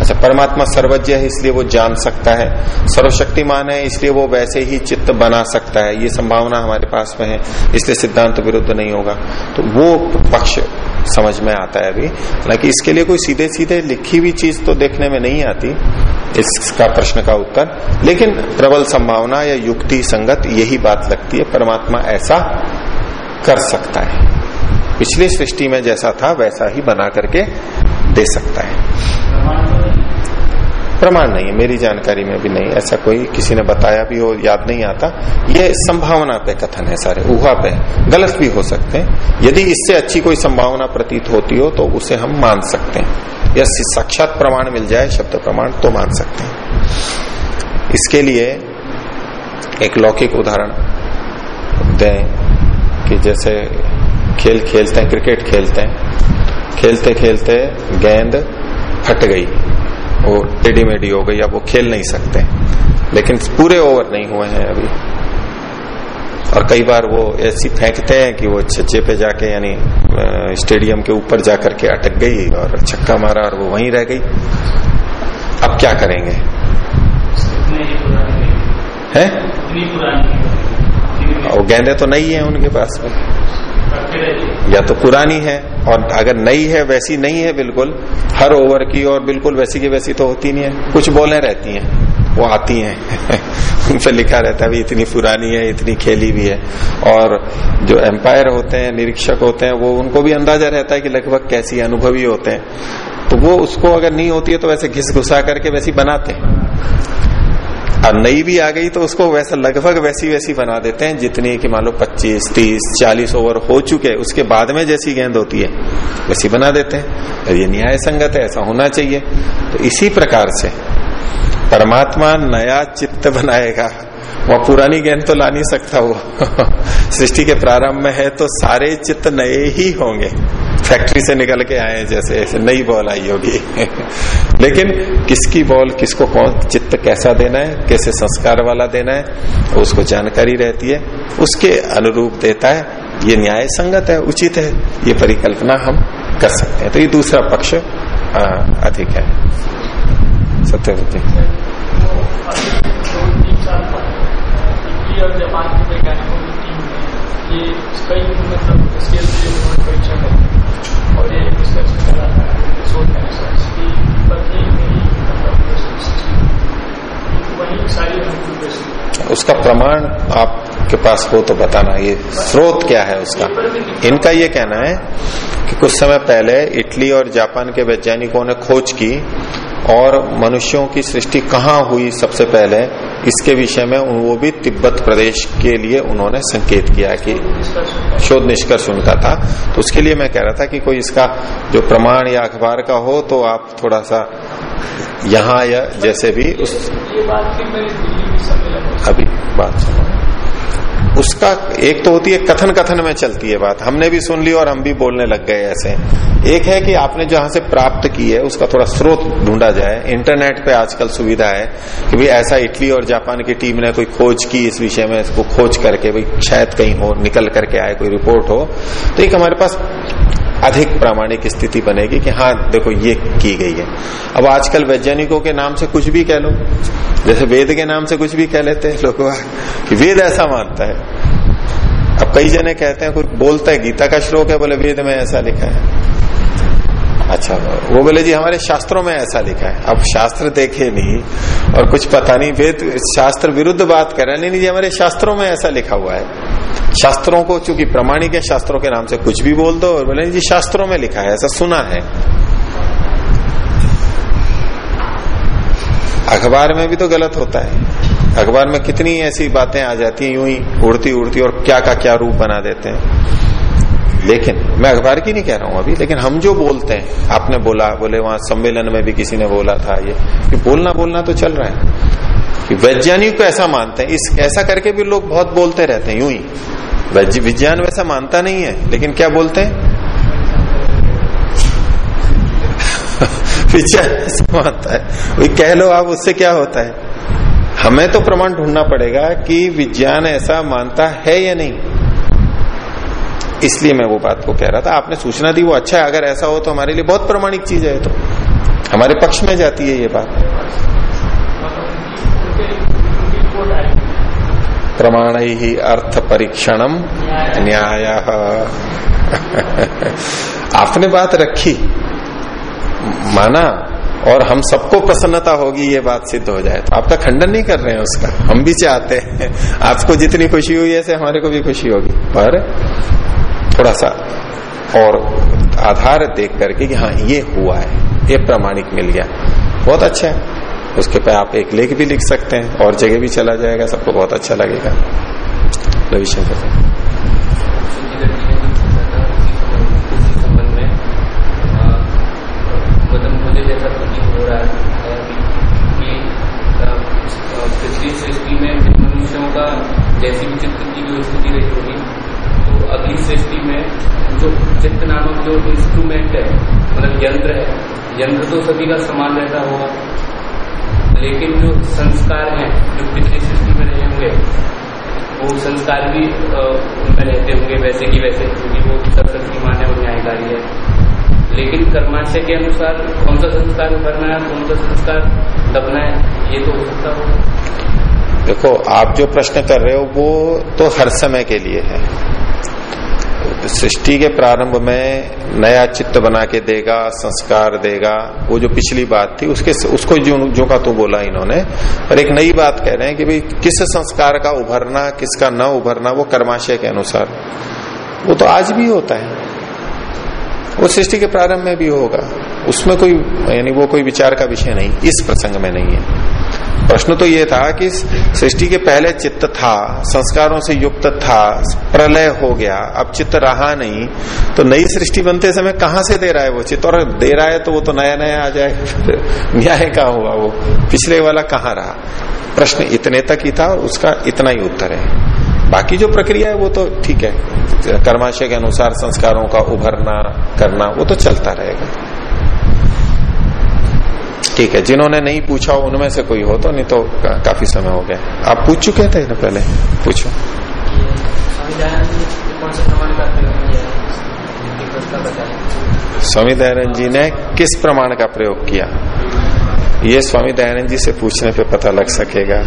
अच्छा परमात्मा सर्वज्ञ है, इसलिए वो जान सकता है। सर्वशक्तिमान है, इसलिए वो वैसे ही चित्त बना सकता है। ये संभावना हमारे पास में है, इसलिए सिद्धांत विरुद्ध नहीं होगा। तो वो पक्ष समझ में आता है अभी। हालाँकि इसके लिए कोई सीधे सीधे लिखी हुई चीज़ तो देखने में नहीं आती, इसका प्रश्न का उत्तर। लेकिन प्रबल संभावना या युक्ति संगत यही बात लगती है, परमात्मा ऐसा कर सकता है। पिछली सृष्टि में जैसा था, वैसा ही बना करके दे सकता है। प्रमाण नहीं है, मेरी जानकारी में भी नहीं ऐसा कोई किसी ने बताया भी हो, याद नहीं आता। ये संभावना पे कथन है सारे ऊहा पे। गलत भी हो सकते हैं। यदि इससे अच्छी कोई संभावना प्रतीत होती हो तो उसे हम मान सकते हैं। या साक्षात प्रमाण मिल जाए, शब्द प्रमाण तो मान सकते हैं। इसके लिए एक लौकिक उदाहरण दें कि जैसे खेल खेलते हैं, क्रिकेट खेलते हैं। खेलते खेलते गेंद फट गई। वो टेढ़ी मेढ़ी हो गई अब वो खेल नहीं सकते। लेकिन पूरे ओवर नहीं हुए हैं अभी। और कई बार वो ऐसी फेंकते हैं कि वो छज्जे पे जाके यानी स्टेडियम के ऊपर जाकर के अटक गई और छक्का मारा और वो वहीं रह गई। अब क्या करेंगे? है? वो गेंदे तो नहीं है उनके पास में। या तो पुरानी है और अगर नई है, वैसी नहीं है बिल्कुल, हर ओवर की और बिल्कुल वैसी की वैसी तो होती नहीं है। कुछ बोले रहती हैं, वो आती हैं। (laughs) उन पर लिखा रहता है इतनी पुरानी है, इतनी खेली भी है। और जो एम्पायर होते हैं, निरीक्षक होते हैं, वो उनको भी अंदाज़ा रहता है कि लगभग कैसी अनुभवी होते हैं। तो वो उसको अगर नहीं होती है तो वैसे घिस घुसा करके वैसी बनाते हैं। और नई भी आ गई तो उसको वैसा लगभग वैसी वैसी बना देते हैं, जितनी कि मान लो पच्चीस, तीस, चालीस ओवर हो चुके उसके बाद में जैसी गेंद होती है, वैसी बना देते हैं। और ये न्याय संगत है, ऐसा होना चाहिए। तो इसी प्रकार से परमात्मा नया चित्त बनाएगा। वह पुरानी गेंद तो ला नहीं सकता वो। (laughs) सृष्टि के प्रारंभ में है तो सारे चित्त नए ही होंगे। फैक्ट्री से निकल के आए जैसे, ऐसे नई बॉल आई होगी। (laughs) लेकिन किसकी बॉल, किसको कौन चित्त कैसा देना है, कैसे संस्कार वाला देना है, उसको जानकारी रहती है। उसके अनुरूप देता है। ये न्याय संगत है, उचित है। ये परिकल्पना हम कर सकते हैं। तो ये दूसरा पक्ष अधिक है। सत्यवती। और जापान के वैज्ञानिकों की टीम ने ये कई मतलब स्केल पे परीक्षा करी और ये रिसर्च करा था शोध का रिसर्च की मेरी वही सारी उसका प्रमाण आपके पास हो तो बताना ये स्रोत क्या है उसका? इनका ये कहना है कि कुछ समय पहले इटली और जापान के वैज्ञानिकों ने खोज की और मनुष्यों की सृष्टि कहाँ हुई सबसे पहले इसके विषय में वो भी तिब्बत प्रदेश के लिए उन्होंने संकेत किया कि शोध निष्कर्ष उनका था। तो उसके लिए मैं कह रहा था कि कोई इसका जो प्रमाण या अखबार का हो तो आप थोड़ा सा यहाँ या जैसे भी उस अभी बात सुनो। उसका एक तो होती है कथन कथन में चलती है बात। हमने भी सुन ली और हम भी बोलने लग गए ऐसे। एक है कि आपने जहाँ से प्राप्त की है, उसका थोड़ा स्रोत ढूंढा जाए। इंटरनेट पे आजकल सुविधा है कि भाई ऐसा इटली और जापान की टीम ने कोई खोज की इस विषय में, इसको खोज करके भाई शायद कहीं हो निकल करके आए, कोई रिपोर्ट हो। तो एक हमारे पास अधिक प्रामाणिक स्थिति बनेगी कि हाँ देखो ये की गई है। अब आजकल वैज्ञानिकों के नाम से कुछ भी कह लो। जैसे वेद के नाम से कुछ भी कह लेते हैं लोग, कि वेद ऐसा मानता है। अब कई जने कहते हैं, कुछ बोलता है, गीता का श्लोक है, बोले, वेद में ऐसा लिखा है। अच्छा वो बोले, जी, हमारे शास्त्रों में ऐसा लिखा है। अब शास्त्र देखे नहीं, और कुछ पता नहीं, वेद, शास्त्र विरुद्ध बात कर। रहे नहीं, जी, हमारे शास्त्रों में ऐसा लिखा हुआ है। शास्त्रों को, चूँकि प्रमाणिक है, शास्त्रों के नाम से कुछ भी बोल दो और बोले, जी, शास्त्रों में लिखा है, ऐसा सुना है। अखबार में भी तो गलत होता है। अखबार में कितनी ऐसी बातें आ जाती हैं, यूँ ही उड़ती उड़ती और क्या का क्या रूप बना देते हैं। लेकिन मैं अखबार की नहीं कह रहा हूँ अभी, लेकिन हम जो बोलते हैं, आपने बोला, बोले, वहाँ सम्मेलन में भी किसी ने बोला था ये। कि बोलना बोलना तो चल रहा है। कि वैज्ञानिक को ऐसा मानते हैं, इस, ऐसा करके भी लोग बहुत बोलते रहते हैं, यूँ ही। विज्ञान वैसा मानता नहीं है, लेकिन क्या बोलते हैं? (laughs) विज्ञान ऐसा मानता है। वही कह लो आप, उससे क्या होता है? हमें तो प्रमाण ढूंढना पड़ेगा कि विज्ञान ऐसा मानता है या नहीं। इसलिए मैं वो बात को कह रहा था। आपने सूचना दी, वो अच्छा है। अगर ऐसा हो तो हमारे लिए बहुत प्रमाणिक चीज़ है तो। हमारे पक्ष में जाती है ये बात। प्रमाण ही अर्थ परीक्षणम न्याय। (laughs) आपने बात रखी। माना, और हम सबको प्रसन्नता होगी, ये बात सिद्ध हो जाए। तो आपका खंडन नहीं कर रहे हैं उसका। हम भी चाहते हैं। आपको जितनी खुशी हुई, ऐसे हमारे को भी खुशी होगी। पर थोड़ा सा और आधार देख करके कि हाँ ये हुआ है। ये प्रमाणिक मिल गया। बहुत अच्छा है। उसके पे आप एक लेख भी लिख सकते हैं और जगह भी चला जाएगा, सबको बहुत अच्छा लगेगा। रविशंकर
पिछली सृष्टि में जैसी भी चित्र की जो स्थिति रही होगी तो अगली सृष्टि में जो नामक जो इंस्ट्रूमेंट है मतलब यंत्र है, यंत्र तो सभी का समान जो संस्कार हैं, जो पिछली सृष्टि में रहे होंगे, वो संस्कार भी उनमें रहते होंगे, वैसे की वैसे, क्योंकि वो सर्वशक्तिमान है और न्यायकारी है। लेकिन कर्माशय के अनुसार कौन सा संस्कार उभरना है, कौन सा संस्कार दबना है, ये तो हो सकता होगा।
देखो, आप जो प्रश्न कर रहे हो, वो तो हर समय के लिए है। सृष्टि के प्रारंभ में नया चित्त बना के देगा, संस्कार देगा। वो जो पिछली बात थी, उसके उसको जो जो का तो बोला इन्होंने। और एक नई बात कह रहे हैं कि भाई, किस संस्कार का उभरना, किसका न उभरना, वो कर्माशय के अनुसार। वो तो आज भी होता है। वो सृष्टि के प्रारंभ में भी होगा। उसमें कोई यानी वो कोई विचार का विषय नहीं। इस प्रसंग में नहीं है। प्रश्न तो ये था कि सृष्टि के पहले चित्त था, संस्कारों से युक्त था, प्रलय हो गया, अब चित्त रहा नहीं तो नई सृष्टि बनते समय कहाँ से दे रहा है वो चित्त? और दे रहा है तो वो तो नया नया आ जाए, (laughs) न्याय का हुआ वो, पिछले वाला कहाँ रहा? प्रश्न इतने तक ही था और उसका इतना ही उत्तर है। बाकी जो प्रक्रिया है वो तो ठीक है, कर्माशय के अनुसार संस्कारों का उभरना, करना, वो तो चलता रहेगा। ठीक है जिन्होंने नहीं पूछा उनमें से कोई हो तो नहीं तो का, काफ़ी समय हो गया। आप पूछ चुके थे ना पहले? पूछो। स्वामी दयानंद जी ने किस प्रमाण का प्रयोग किया? ये स्वामी दयानंद जी से पूछने पे पता लग सकेगा।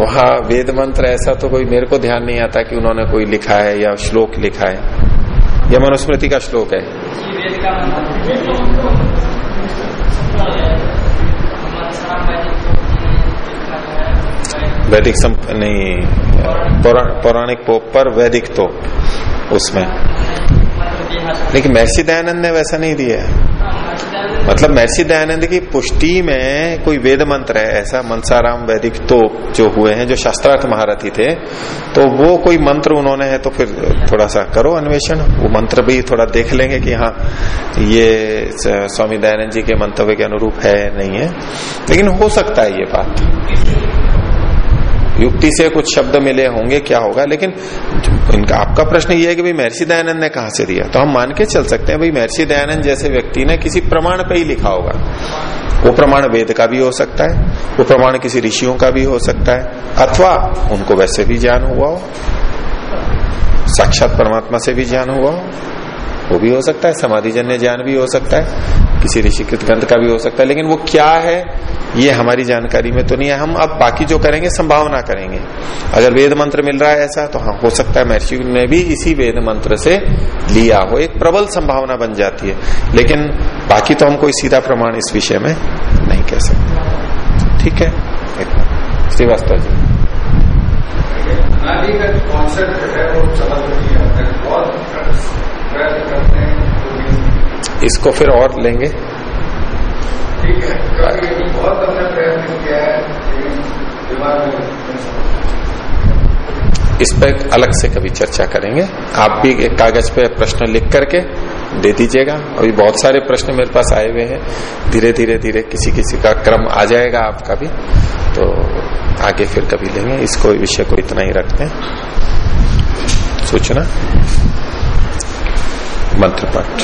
वहाँ वेद मंत्र ऐसा तो कोई मेरे को ध्यान नहीं आता कि उन्होंने कोई लिखा है या श्लोक लिखा है। यह मनुस्मृति का श्लोक है। वैदिक संप नहीं पौराणिक पोप पर वैदिक तो उसमें। लेकिन महसी दयानंद ने वैसा नहीं दिया मतलब महर्षि दयानंद की पुष्टि में कोई वेद मंत्र है, ऐसा मनसाराम वैदिक तो जो हुए हैं, जो शास्त्रार्थ महारथी थे तो वो कोई मंत्र उन्होंने है तो फिर थोड़ा सा करो अन्वेषण। वो मंत्र भी थोड़ा देख लेंगे कि हाँ ये स्वामी दयानंद जी के मंतव्य के अनुरूप है नहीं है। लेकिन हो सकता है ये बात। युक्ति से कुछ शब्द मिले होंगे, क्या होगा? लेकिन इनका, आपका प्रश्न ये है कि भाई महर्षि दयानंद ने कहा से दिया? तो हम मान के चल सकते हैं, भाई महर्षि दयानंद जैसे व्यक्ति ने किसी प्रमाण पे ही लिखा होगा। वो प्रमाण वेद का भी हो सकता है, वो प्रमाण किसी ऋषियों का भी हो सकता है, अथवा उनको वैसे भी ज्ञान हुआ हो, साक्षात परमात्मा से भी ज्ञान हुआ हो, वो भी हो सकता है समाधि जन्य ज्ञान भी हो सकता है। किसी ऋषिकृत ग्रंथ का भी हो सकता है, लेकिन वो क्या है, ये हमारी जानकारी में तो नहीं है। हम अब बाकी जो करेंगे, संभावना करेंगे। अगर वेद मंत्र मिल रहा है ऐसा तो हाँ हो सकता है महर्षि ने भी इसी वेद मंत्र से लिया हो। एक प्रबल संभावना बन जाती है। लेकिन बाकी तो हम कोई सीधा प्रमाण इस विषय में नहीं कह सकते। ठीक है? श्रीवास्तव जी। इसको फिर और लेंगे। ठीक है। बहुत प्रयत्न किया है इस पर अलग से कभी चर्चा करेंगे। आप भी एक कागज़ पे प्रश्न लिख करके दे दीजिएगा। अभी बहुत सारे प्रश्न मेरे पास आए हुए हैं। धीरे धीरे धीरे किसी किसी का क्रम आ जाएगा आपका भी। तो आगे फिर कभी लेंगे। इसको विषय को इतना ही रखते हैं। सूचना? मंत्र पाठ